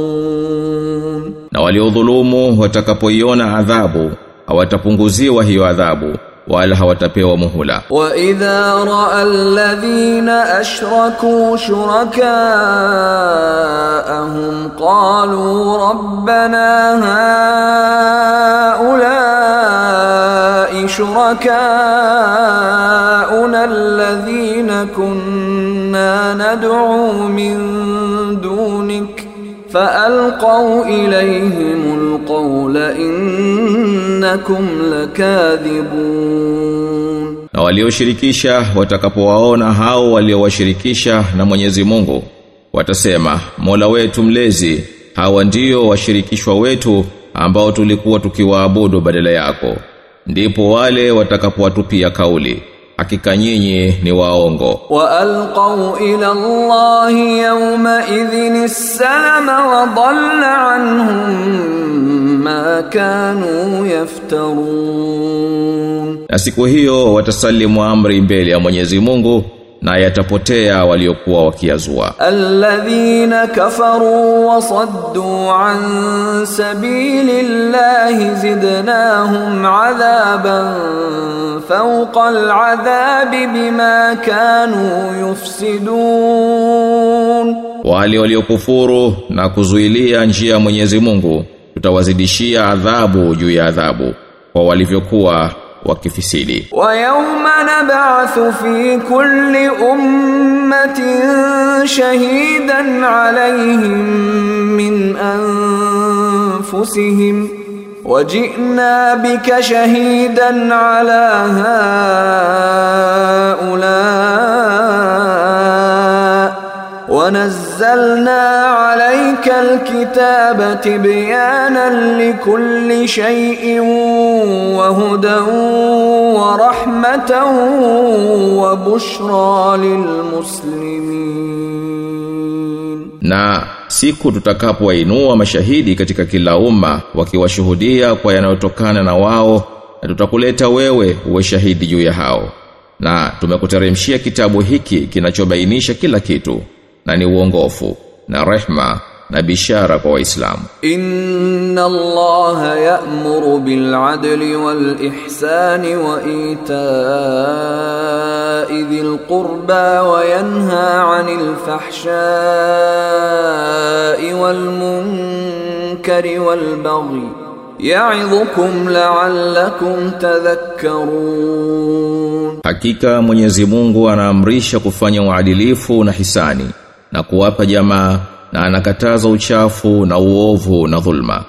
Speaker 1: yunzarun.
Speaker 2: Na waliodhulumu watakapoiona adhabu hawatapunguziwa hiyo adhabu. wala hawatapewa muhula
Speaker 1: wa idha ra'a alladhina ashraku shurakaahum qalu rabbana haula'i shurakaa'una alladhina kunna nad'u min dunik فألقوا إليهم القول إن innakum lakadhibun.
Speaker 2: Na walioshirikisha watakapowaona hao waliowashirikisha na Mwenyezi Mungu watasema Mola wetu mlezi hawa ndio washirikishwa wetu ambao tulikuwa tukiwaabudu badala yako. Ndipo wale watakapowatupia kauli hakika nyinyi ni waongo.
Speaker 1: Wa alqau ila allahi yawma idhin as-salama wa dhalla anhum ma kanu yaftarun.
Speaker 2: Na siku hiyo watasalimu amri mbele ya Mwenyezi Mungu na yatapotea waliokuwa wakiazua
Speaker 1: alladhina kafaru wa saddu an sabilillahi zidnahum adhaban fawqa al'adhabi bima kanu yufsidun.
Speaker 2: Wale waliokufuru na kuzuilia njia ya Mwenyezi Mungu tutawazidishia adhabu juu ya adhabu kwa walivyokuwa wakifisili
Speaker 1: wa yawma nab'athu fi kulli ummatin shahidan alayhim min anfusihim وجئنا بك شهيدا على هؤلاء ونزلنا عليك الكتاب تبيانا لكل شيء وهدى ورحمة وبشرى للمسلمين
Speaker 2: na siku tutakapowainua mashahidi katika kila umma wakiwashuhudia kwa yanayotokana na wao na tutakuleta wewe uwe shahidi juu ya hao na tumekuteremshia kitabu hiki kinachobainisha kila kitu na ni uongofu na rehma na bishara kwa waislamu
Speaker 1: إن الله يأمر بالعدل والإحسان وإيتاء ذي القربى وينهى عن الفحشاء والمنكر والبغي يعظكم لعلكم تذكرون
Speaker 2: Hakika Mwenyezi Mungu anaamrisha kufanya uadilifu na hisani na kuwapa jamaa na anakataza uchafu na uovu na dhulma.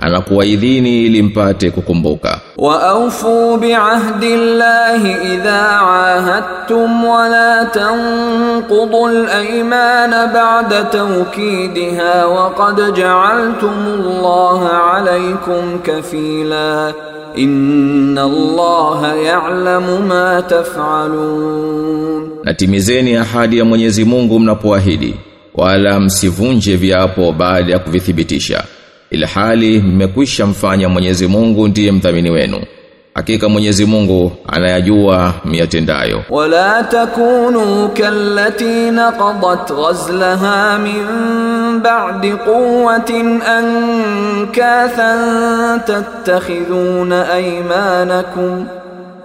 Speaker 2: Anakuwaidhini ili mpate kukumbuka.
Speaker 1: Wa aufu biahdi llahi idha ahadtum wa la tanqudu al-aymana ba'da tawkidiha wa qad ja'altum allaha alaykum kafila. Inna allaha
Speaker 2: ya'lamu ma taf'alun. Natimizeni ahadi ya Mwenyezi Mungu mnapoahidi wala msivunje viapo baada ya kuvithibitisha. Ila hali mmekwisha mfanya Mwenyezi Mungu ndiye mdhamini wenu. Hakika Mwenyezi Mungu anayajua miyatendayo.
Speaker 1: Wala takunu kallati naqadat ghazlaha min ba'di quwwatin ankathan tattakhiduna aymanakum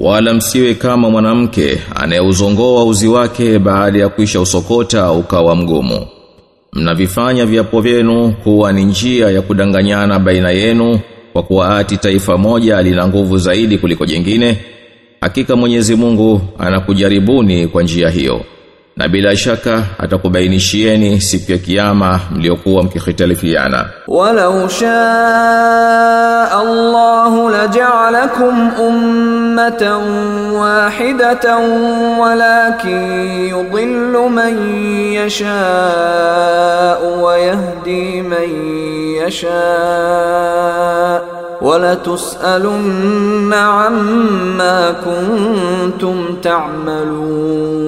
Speaker 2: Wala msiwe kama mwanamke anayeuzongoa uzi wake baada ya kuisha usokota ukawa mgumu. Mnavifanya viapo vyenu kuwa ni njia ya kudanganyana baina yenu kwa kuwa ati taifa moja lina nguvu zaidi kuliko jingine. Hakika Mwenyezi Mungu anakujaribuni kwa njia hiyo. na bila shaka atakubainishieni siku ya kiyama mliokuwa mkikhitalifiana
Speaker 1: walau shaa Allahu laja'alakum ummatan wahidatan walakin yudhillu man yasha'u wa yahdi man yasha'u ولتسألن عما كنتم تعملون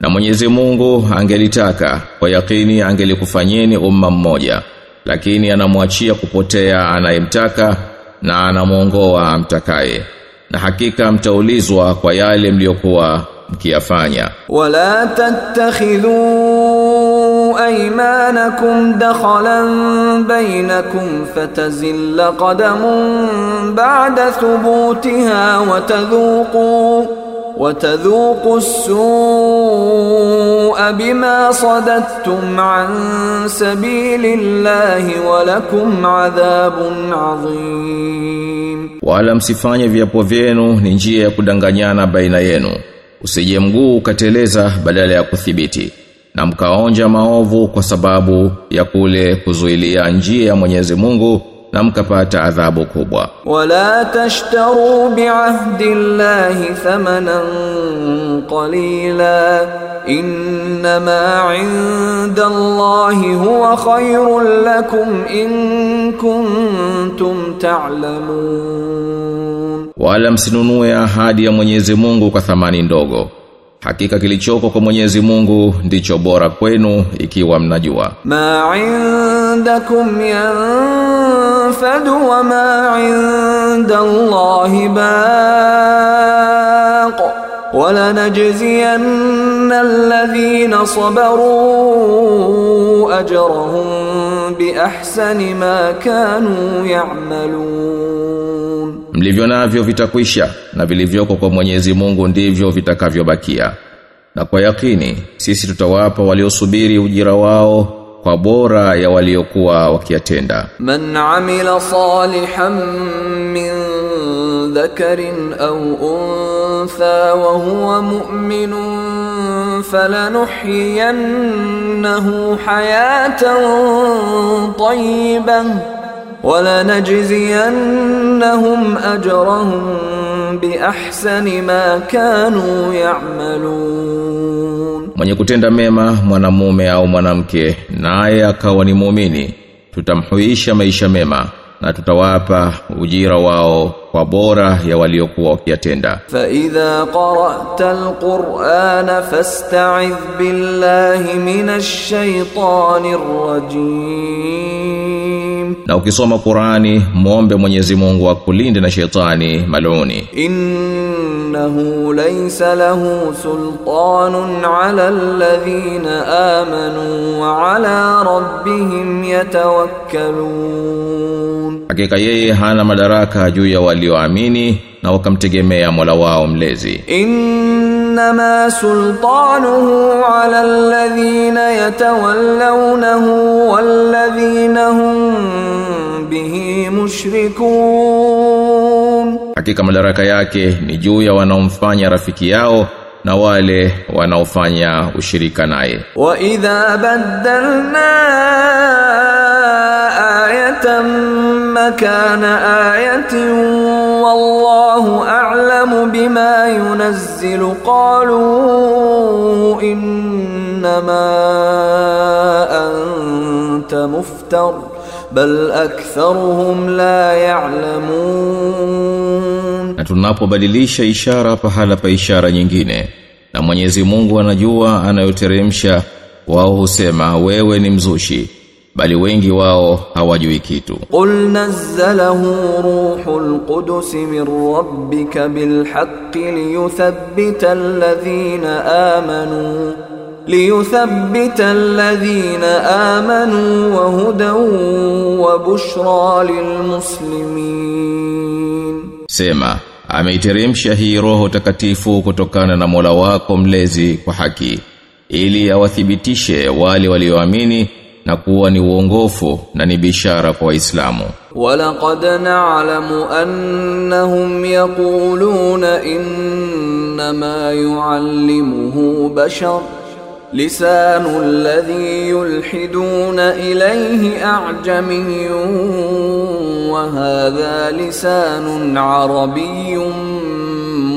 Speaker 2: na Mwenyezi Mungu angelitaka kwa yakini angelikufanyeni umma mmoja. Lakini anamwachia kupotea anayemtaka na anamuongoa amtakaye. Na hakika mtaulizwa kwa yale mliokuwa mkiyafanya.
Speaker 1: Wala tattakhidhu aymanakum dakhalan bainakum fatazilla qadamun ba'da thubutiha watadhuqu watadhuqu as-su'a bima sadattum an sabilillahi wa lakum adhabun adhim,
Speaker 2: wala msifanye viapo vyenu ni njia ya kudanganyana baina yenu, usije mguu ukateleza badala ya kuthibiti. Na mkaonja maovu kwa sababu ya kule kuzuilia njia ya Mwenyezi Mungu na mkapata adhabu kubwa.
Speaker 1: Wala tashtaru biahdi llahi thamanan qalila inna ma inda llahi huwa khayrun lakum in kuntum ta'lamun,
Speaker 2: wala msinunue ahadi ya Mwenyezi Mungu kwa thamani ndogo Hakika kilichoko kwa Mwenyezi Mungu ndicho bora kwenu ikiwa mnajua.
Speaker 1: Ma indakum yan ينفد وما عند الله باق ولنجزين الذين صبروا أجرهم بأحسن ما كانوا يعملون
Speaker 2: mlivyo navyo vitakwisha na vilivyoko kwa Mwenyezi Mungu ndivyo vitakavyobakia na kwa yakini sisi tutawapa waliosubiri ujira wao kwa bora ya waliokuwa wakiyatenda
Speaker 1: من عمل صالحا من ذكر أو أنثى وهو مؤمن فلنحيينه حياة طيبة walanajziyannahum ajrahum biahsani ma kanu ya'malun,
Speaker 2: mwenye kutenda mema mwanamume au mwanamke naye akawa ni muumini tutamhuisha maisha mema na tutawapa ujira wao kwa bora ya waliokuwa wakiyatenda.
Speaker 1: Fa idha qara'ta al-Qur'ana fasta'iz billahi minash shaitani rajim
Speaker 2: na ukisoma Qur'ani muombe Mwenyezi Mungu akulinde na shetani maluni
Speaker 1: innahu laysa lahu sultanun ala alladhina amanu wa ala rabbihim yatawakkalun.
Speaker 2: Hakika yeye hana madaraka juu ya walioamini na wakamtegemea Mola wao mlezi.
Speaker 1: In innama sultanuhu ala alladhina yatawallawnahu walladhina hum bihi mushrikun
Speaker 2: hakika madaraka yake ni juu ya wanaomfanya rafiki yao na wale wanaofanya ushirika naye.
Speaker 1: Wa idha badalna آية مكان آية والله أعلم بما ينزل قالوا إنما أنت مفتر بل أكثرهم لا يعلمون
Speaker 2: na tunapobadilisha ishara pahala pa ishara nyingine na Mwenyezi Mungu anajua anayoteremsha wao husema wewe ni mzushi bali wengi wao hawajui kitu
Speaker 1: قل نزله روح القدس من ربك بالحق ليثبت الذين آمنوا ليثبت الذين آمنوا وهدى وبشرى للمسلمين
Speaker 2: Sema, ameiteremsha hii roho takatifu kutokana na Mola wako mlezi kwa haki, ili awathibitishe wale walioamini na kuwa ni uongofu na ni bishara kwa Waislamu.
Speaker 1: Walaqad na'lamu annahum yaquluna innama yu'allimuhu bashar lisanu alladhi yulhiduna ilayhi a'jamiyyun wa hadha lisanun arabiyyun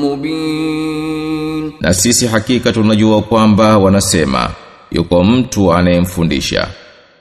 Speaker 1: mubin.
Speaker 2: Na sisi hakika tunajua kwamba wanasema yuko mtu anayemfundisha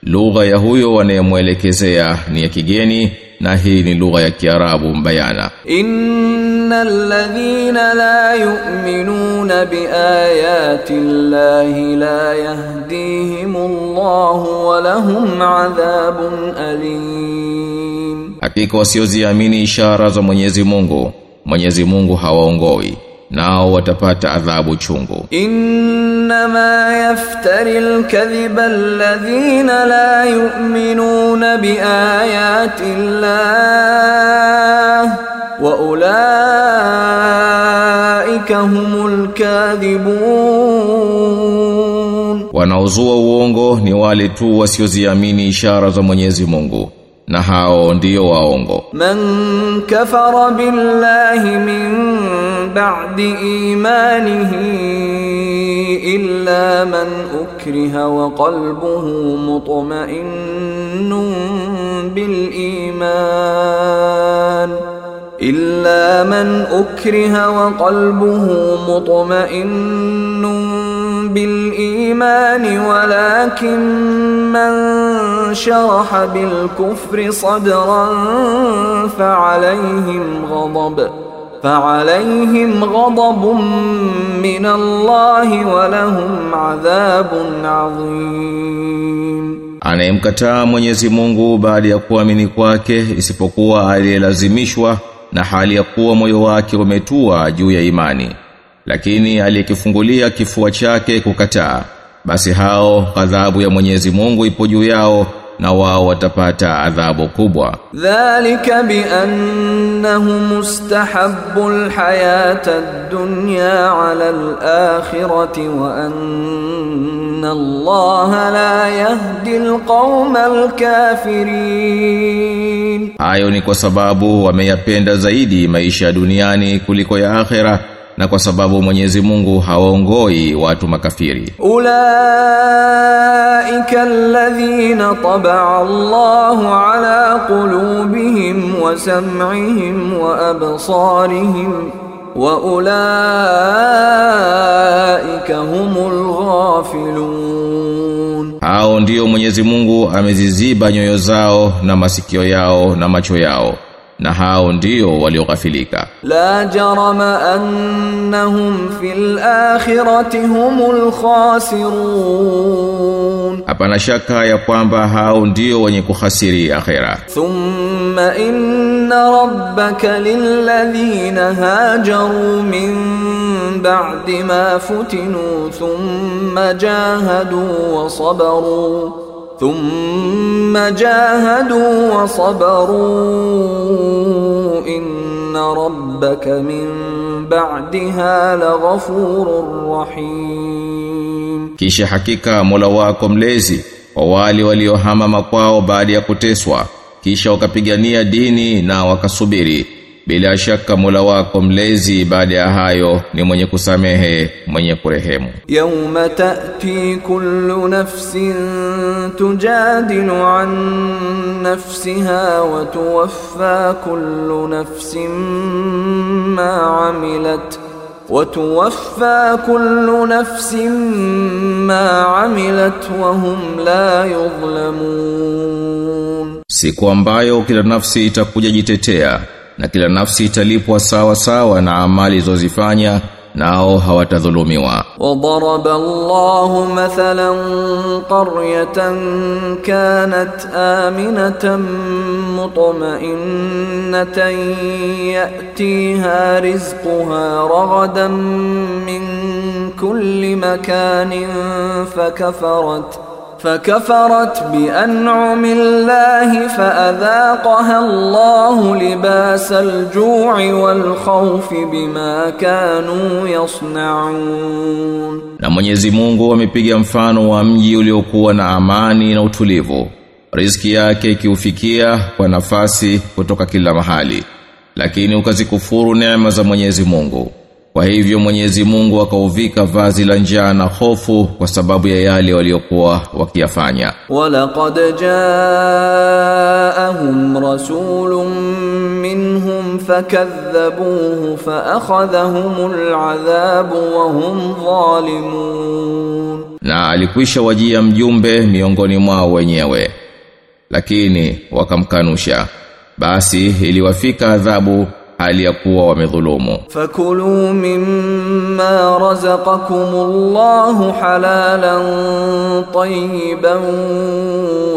Speaker 2: lugha ya huyo wanayemwelekezea ni ya kigeni na hii ni lugha ya Kiarabu mbayana
Speaker 1: innal ladhina la yu'minuna biayati llahi la yahdihimullahu wa lahum adhabun alim.
Speaker 2: Hakika wasioziamini ishara za Mwenyezi Mungu Mwenyezi Mungu hawaongoi nao watapata adhabu chungu.
Speaker 1: Innama yaftari alkadhiba alladhina la yu'minuna biayati Allah wa ulaika humul kadhibun,
Speaker 2: wanaozua uongo ni wale tu wasioziamini ishara za Mwenyezi Mungu na hao ndiyo waongo.
Speaker 1: من كفر بالله من بعد إيمانه إلا من أكره وقلبه مطمئن بالإيمان إلا من أكره وقلبه مطمئن بالإيمان ولكن من شرح بالكفر صدرا فعليهم غضب. فعليهم غضب من الله ولهم عذاب عظيم.
Speaker 2: Anayemkataa Mwenyezi Mungu baada ya kuamini kwake isipokuwa aliyelazimishwa na hali ya kuwa moyo wake umetua juu ya imani. Lakini aliyekifungulia kifua chake kukataa basi hao adhabu ya Mwenyezi Mungu ipo juu yao na wao watapata adhabu kubwa.
Speaker 1: Dhalika bi annahum mustahabbu alhayata ad-dunya ala al-akhirati wa anna la yahdi al-qawma
Speaker 2: Hayo ni kwa sababu wameyapenda zaidi maisha duniani kuliko ya akhera na kwa sababu Mwenyezi Mungu haongoi watu makafiri.
Speaker 1: Ulaika alladhina tabaa Allahu ala qulubihim wa sam'ihim wa absarihim wa ulaika humul ghafilun
Speaker 2: hao ndio Mwenyezi Mungu ameziziba nyoyo zao na masikio yao na macho yao. na hao ndio walioghafilika
Speaker 1: لا جرم أنهم في الآخرة هم الخاسرون
Speaker 2: hapana shaka ya kwamba hao ndio wenye kuhasiri akhera
Speaker 1: ثم إن ربك للذين هاجروا من بعد ما فتنوا ثم جاهدوا thumma jahadu wa sabaru inna rabbaka min ba'daha laghafurur rahim,
Speaker 2: kisha hakika Mola wako mlezi wa wale waliohama makwao baada ya kuteswa kisha wakapigania dini na wakasubiri bila shaka Mola wako mlezi baada ya hayo ni mwenye kusamehe mwenye kurehemu
Speaker 1: يوم تأتي كل نفس تجادل عن نفسها وتوفى كل نفس ما عملت وتوفى كل نفس ما عملت وهم لا يظلمون
Speaker 2: siku ambayo kila nafsi itakuja jitetea na kila nafsi italipwa sawa sawa na amali zozifanya nao hawatadhulumiwa
Speaker 1: وضرب الله مثلا قرية كانت آمنة مطمئنة يأتيها رزقها رغدا من كل مكان فكفرت فكفرت بأنعم الله فأذاقها الله لباس الجوع والخوف بما كانوا يصنعون
Speaker 2: na Mwenyezi Mungu amepiga mfano wa mji uliokuwa na amani na utulivu riziki yake ikiufikia kwa nafasi kutoka kila mahali lakini ukazikufuru neema za Mwenyezi Mungu Kwa hivyo Mwenyezi Mungu akauvika vazi la njaa na hofu kwa sababu ya yale waliokuwa wakiyafanya.
Speaker 1: Walaqad ja'ahum rasulun minhum fakadhabuhu faakhadhahumul adhabu wa hum zalimun.
Speaker 2: Na alikwisha wajia mjumbe miongoni mwao wenyewe lakini wakamkanusha basi iliwafika adhabu hali ya kuwa wamedhulumu.
Speaker 1: Fakulu mimma razaqakumullahu halalan tayyiban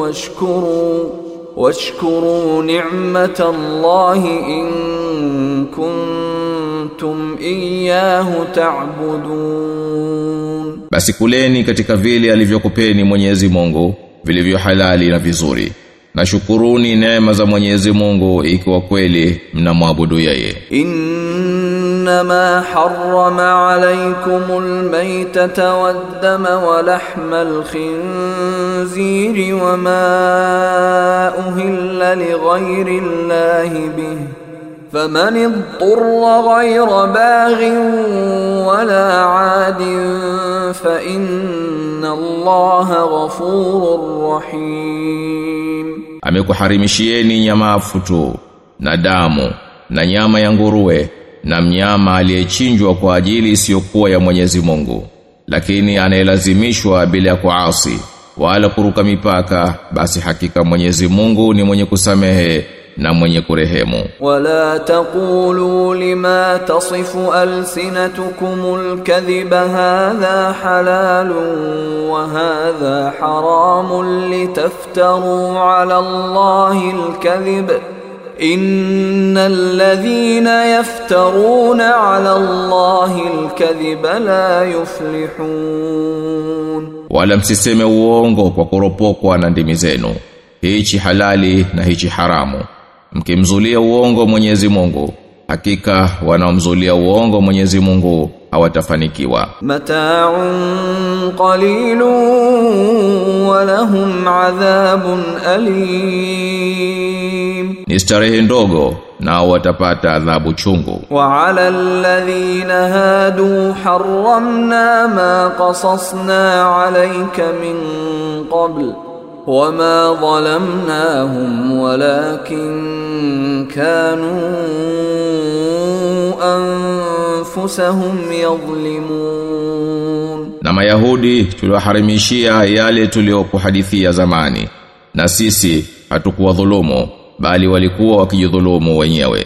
Speaker 1: washkuru washkuru ni'matallahi in kuntum iyyahu ta'budun,
Speaker 2: basi kuleni katika vile alivyokupeni Mwenyezi Mungu vilivyo halali na vizuri na shukuruni neema za Mwenyezi Mungu ikiwa kweli mnamwabudu yeye
Speaker 1: إنما حرم عليكم الميتة والدم ولحم الخنزير وما أهل لغير الله به فمن اضطر غير باغ ولا عاد فإن الله غفور رحيم
Speaker 2: amekuharimishieni nyamafu tu na damu na nyama ya nguruwe na mnyama aliyechinjwa kwa ajili isiyokuwa ya Mwenyezi Mungu lakini anayelazimishwa bila ya kuasi wala kuruka mipaka basi hakika Mwenyezi Mungu ni mwenye kusamehe na mwenye kurehemu
Speaker 1: wala takulu lima tasifu alsinatukumul kadhiba hadha halalu wa hadha haramun litaftaru ala allahi alkadhib Inna alladhina yaftaruna ala Allahi الكذب la yuflihun.
Speaker 2: wala msiseme uongo kwa kuropokwa na ndimi zenu hichi halali na hichi haramu mkimzulia uongo Mwenyezi Mungu hakika wanaomzulia uongo Mwenyezi Mungu hawatafanikiwa.
Speaker 1: Mataun qalilun wa lahum adhabun alim.
Speaker 2: Ni starehe ndogo nao watapata adhabu chungu.
Speaker 1: Wa ala alladhina hadu harramna ma qasasna alayka min qabl. وما ظلمناهم ولكن كانوا أنفسهم يظلمون
Speaker 2: na mayahudi tuliwaharimishia yale tuliokuhadithia zamani na sisi hatukuwadhulumu bali walikuwa wakijidhulumu wenyewe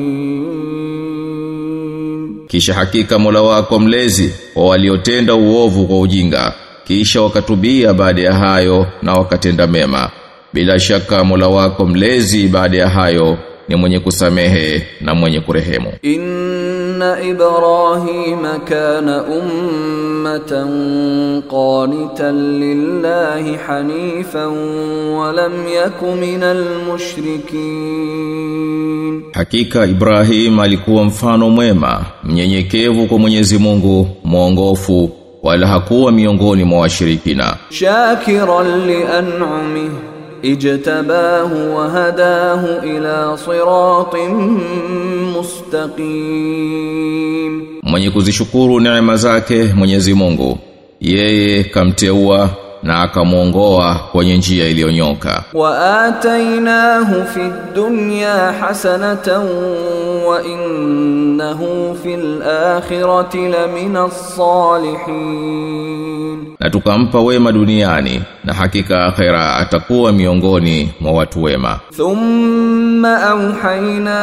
Speaker 2: kisha hakika Mola wako mlezi wa waliotenda uovu kwa ujinga. Kisha wakatubia baada ya hayo na wakatenda mema. Bila shaka Mola wako mlezi baada ya hayo ni mwenye kusamehe na mwenye kurehemu
Speaker 1: inna ibrahima kana ummatan qanitan lillahi hanifan wa lam yaku minal mushrikin
Speaker 2: hakika ibrahim alikuwa mfano mwema mnyenyekevu kwa Mwenyezi Mungu mwongofu wala hakuwa miongoni mwa washirikina.
Speaker 1: Shakiran li an'amihi ijtabahu wa hadahu ila siratin mustaqim,
Speaker 2: mwenye kuzishukuru neema zake Mwenyezi Mungu, yeye kamteua na akamuongoa kwenye njia iliyonyoka.
Speaker 1: Wa atainahu fi dunya hasanatan wa innahu fil akhirati lamina as-salihin
Speaker 2: na tukampa wema duniani na hakika akhera atakuwa miongoni mwa watu wema.
Speaker 1: Thumma awhayna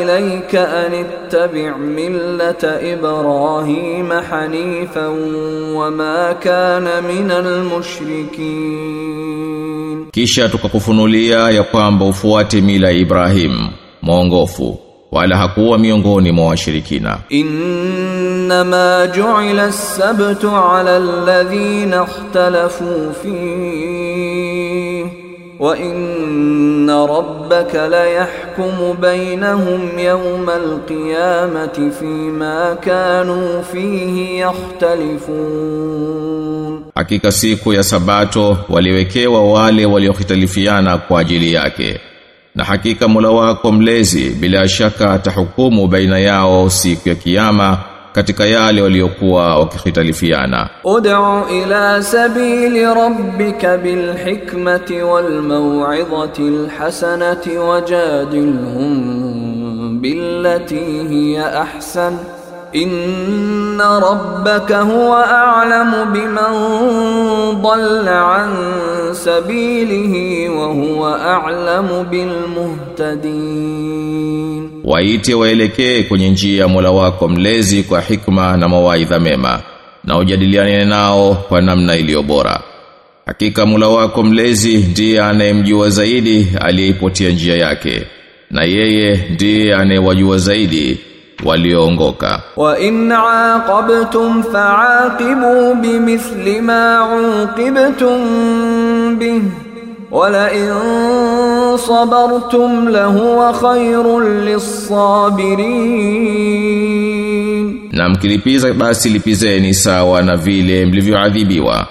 Speaker 1: ilayka an ittabi' millata ibrahima hanifan wama kana minal mushrikin.
Speaker 2: Kisha tukakufunulia ya kwamba ufuate mila ya Ibrahim mwongofu wala hakuwa miongoni mwa washirikina.
Speaker 1: Innama ju'ila as-sabtu 'ala alladhina ikhtalafu fi wa inna rabbaka la yahkumu bainahum yawma al-qiyamati fima kanu fihi yakhtalifun.
Speaker 2: Hakika siku ya sabato waliwekewa wale waliokhitalifiana kwa ajili yake. Na hakika Mola wako mlezi bila shaka atahukumu baina yao siku ya kiyama katika yale waliokuwa wakikhitalifiana.
Speaker 1: ادع إلى سبيل ربك بالحكمة والموعظة الحسنة وجادلهم بالتي inna rabbaka huwa a'lamu biman dhalla an sabilihi wa huwa a'lamu bil muhtadin
Speaker 2: waite waelekee kwenye njia ya Mola wako mlezi kwa hikma na mawaidha mema na ujadiliane nao kwa namna iliyo bora. Hakika Mola wako mlezi ndiye anayemjua zaidi aliyeipotia njia yake na yeye ndiye anayewajua zaidi walioongoka.
Speaker 1: Wa in aqabtum fa'aqibu bimithli ma uqibtum bih wala in sabartum lahuwa khairul lis-sabirin.
Speaker 2: Na mkilipiza basi lipizeni sawa na vile mlivyoadhibiwa.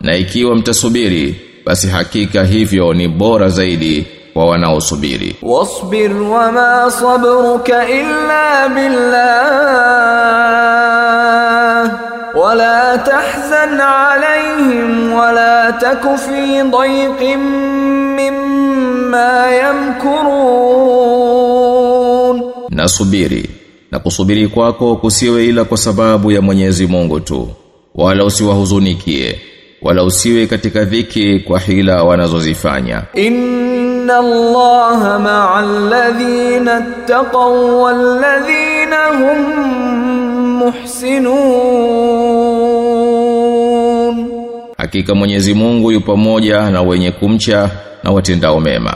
Speaker 2: Na ikiwa mtasubiri basi hakika hivyo ni bora zaidi kwa wanaosubiri.
Speaker 1: واصبر وما صبرك إلا بالله ولا تحزن عليهم ولا تك في ضيق مما يمكرون
Speaker 2: Na subiri na kusubiri kwako kusiwe ila kwa sababu ya Mwenyezi Mungu tu wala usiwahuzunikie wala usiwe katika dhiki kwa hila wanazozifanya
Speaker 1: Inna Allaha ma'al ladhina ittaqaw wal ladhina hum muhsinun,
Speaker 2: hakika Mwenyezi Mungu yu pamoja na wenye kumcha na watendao mema.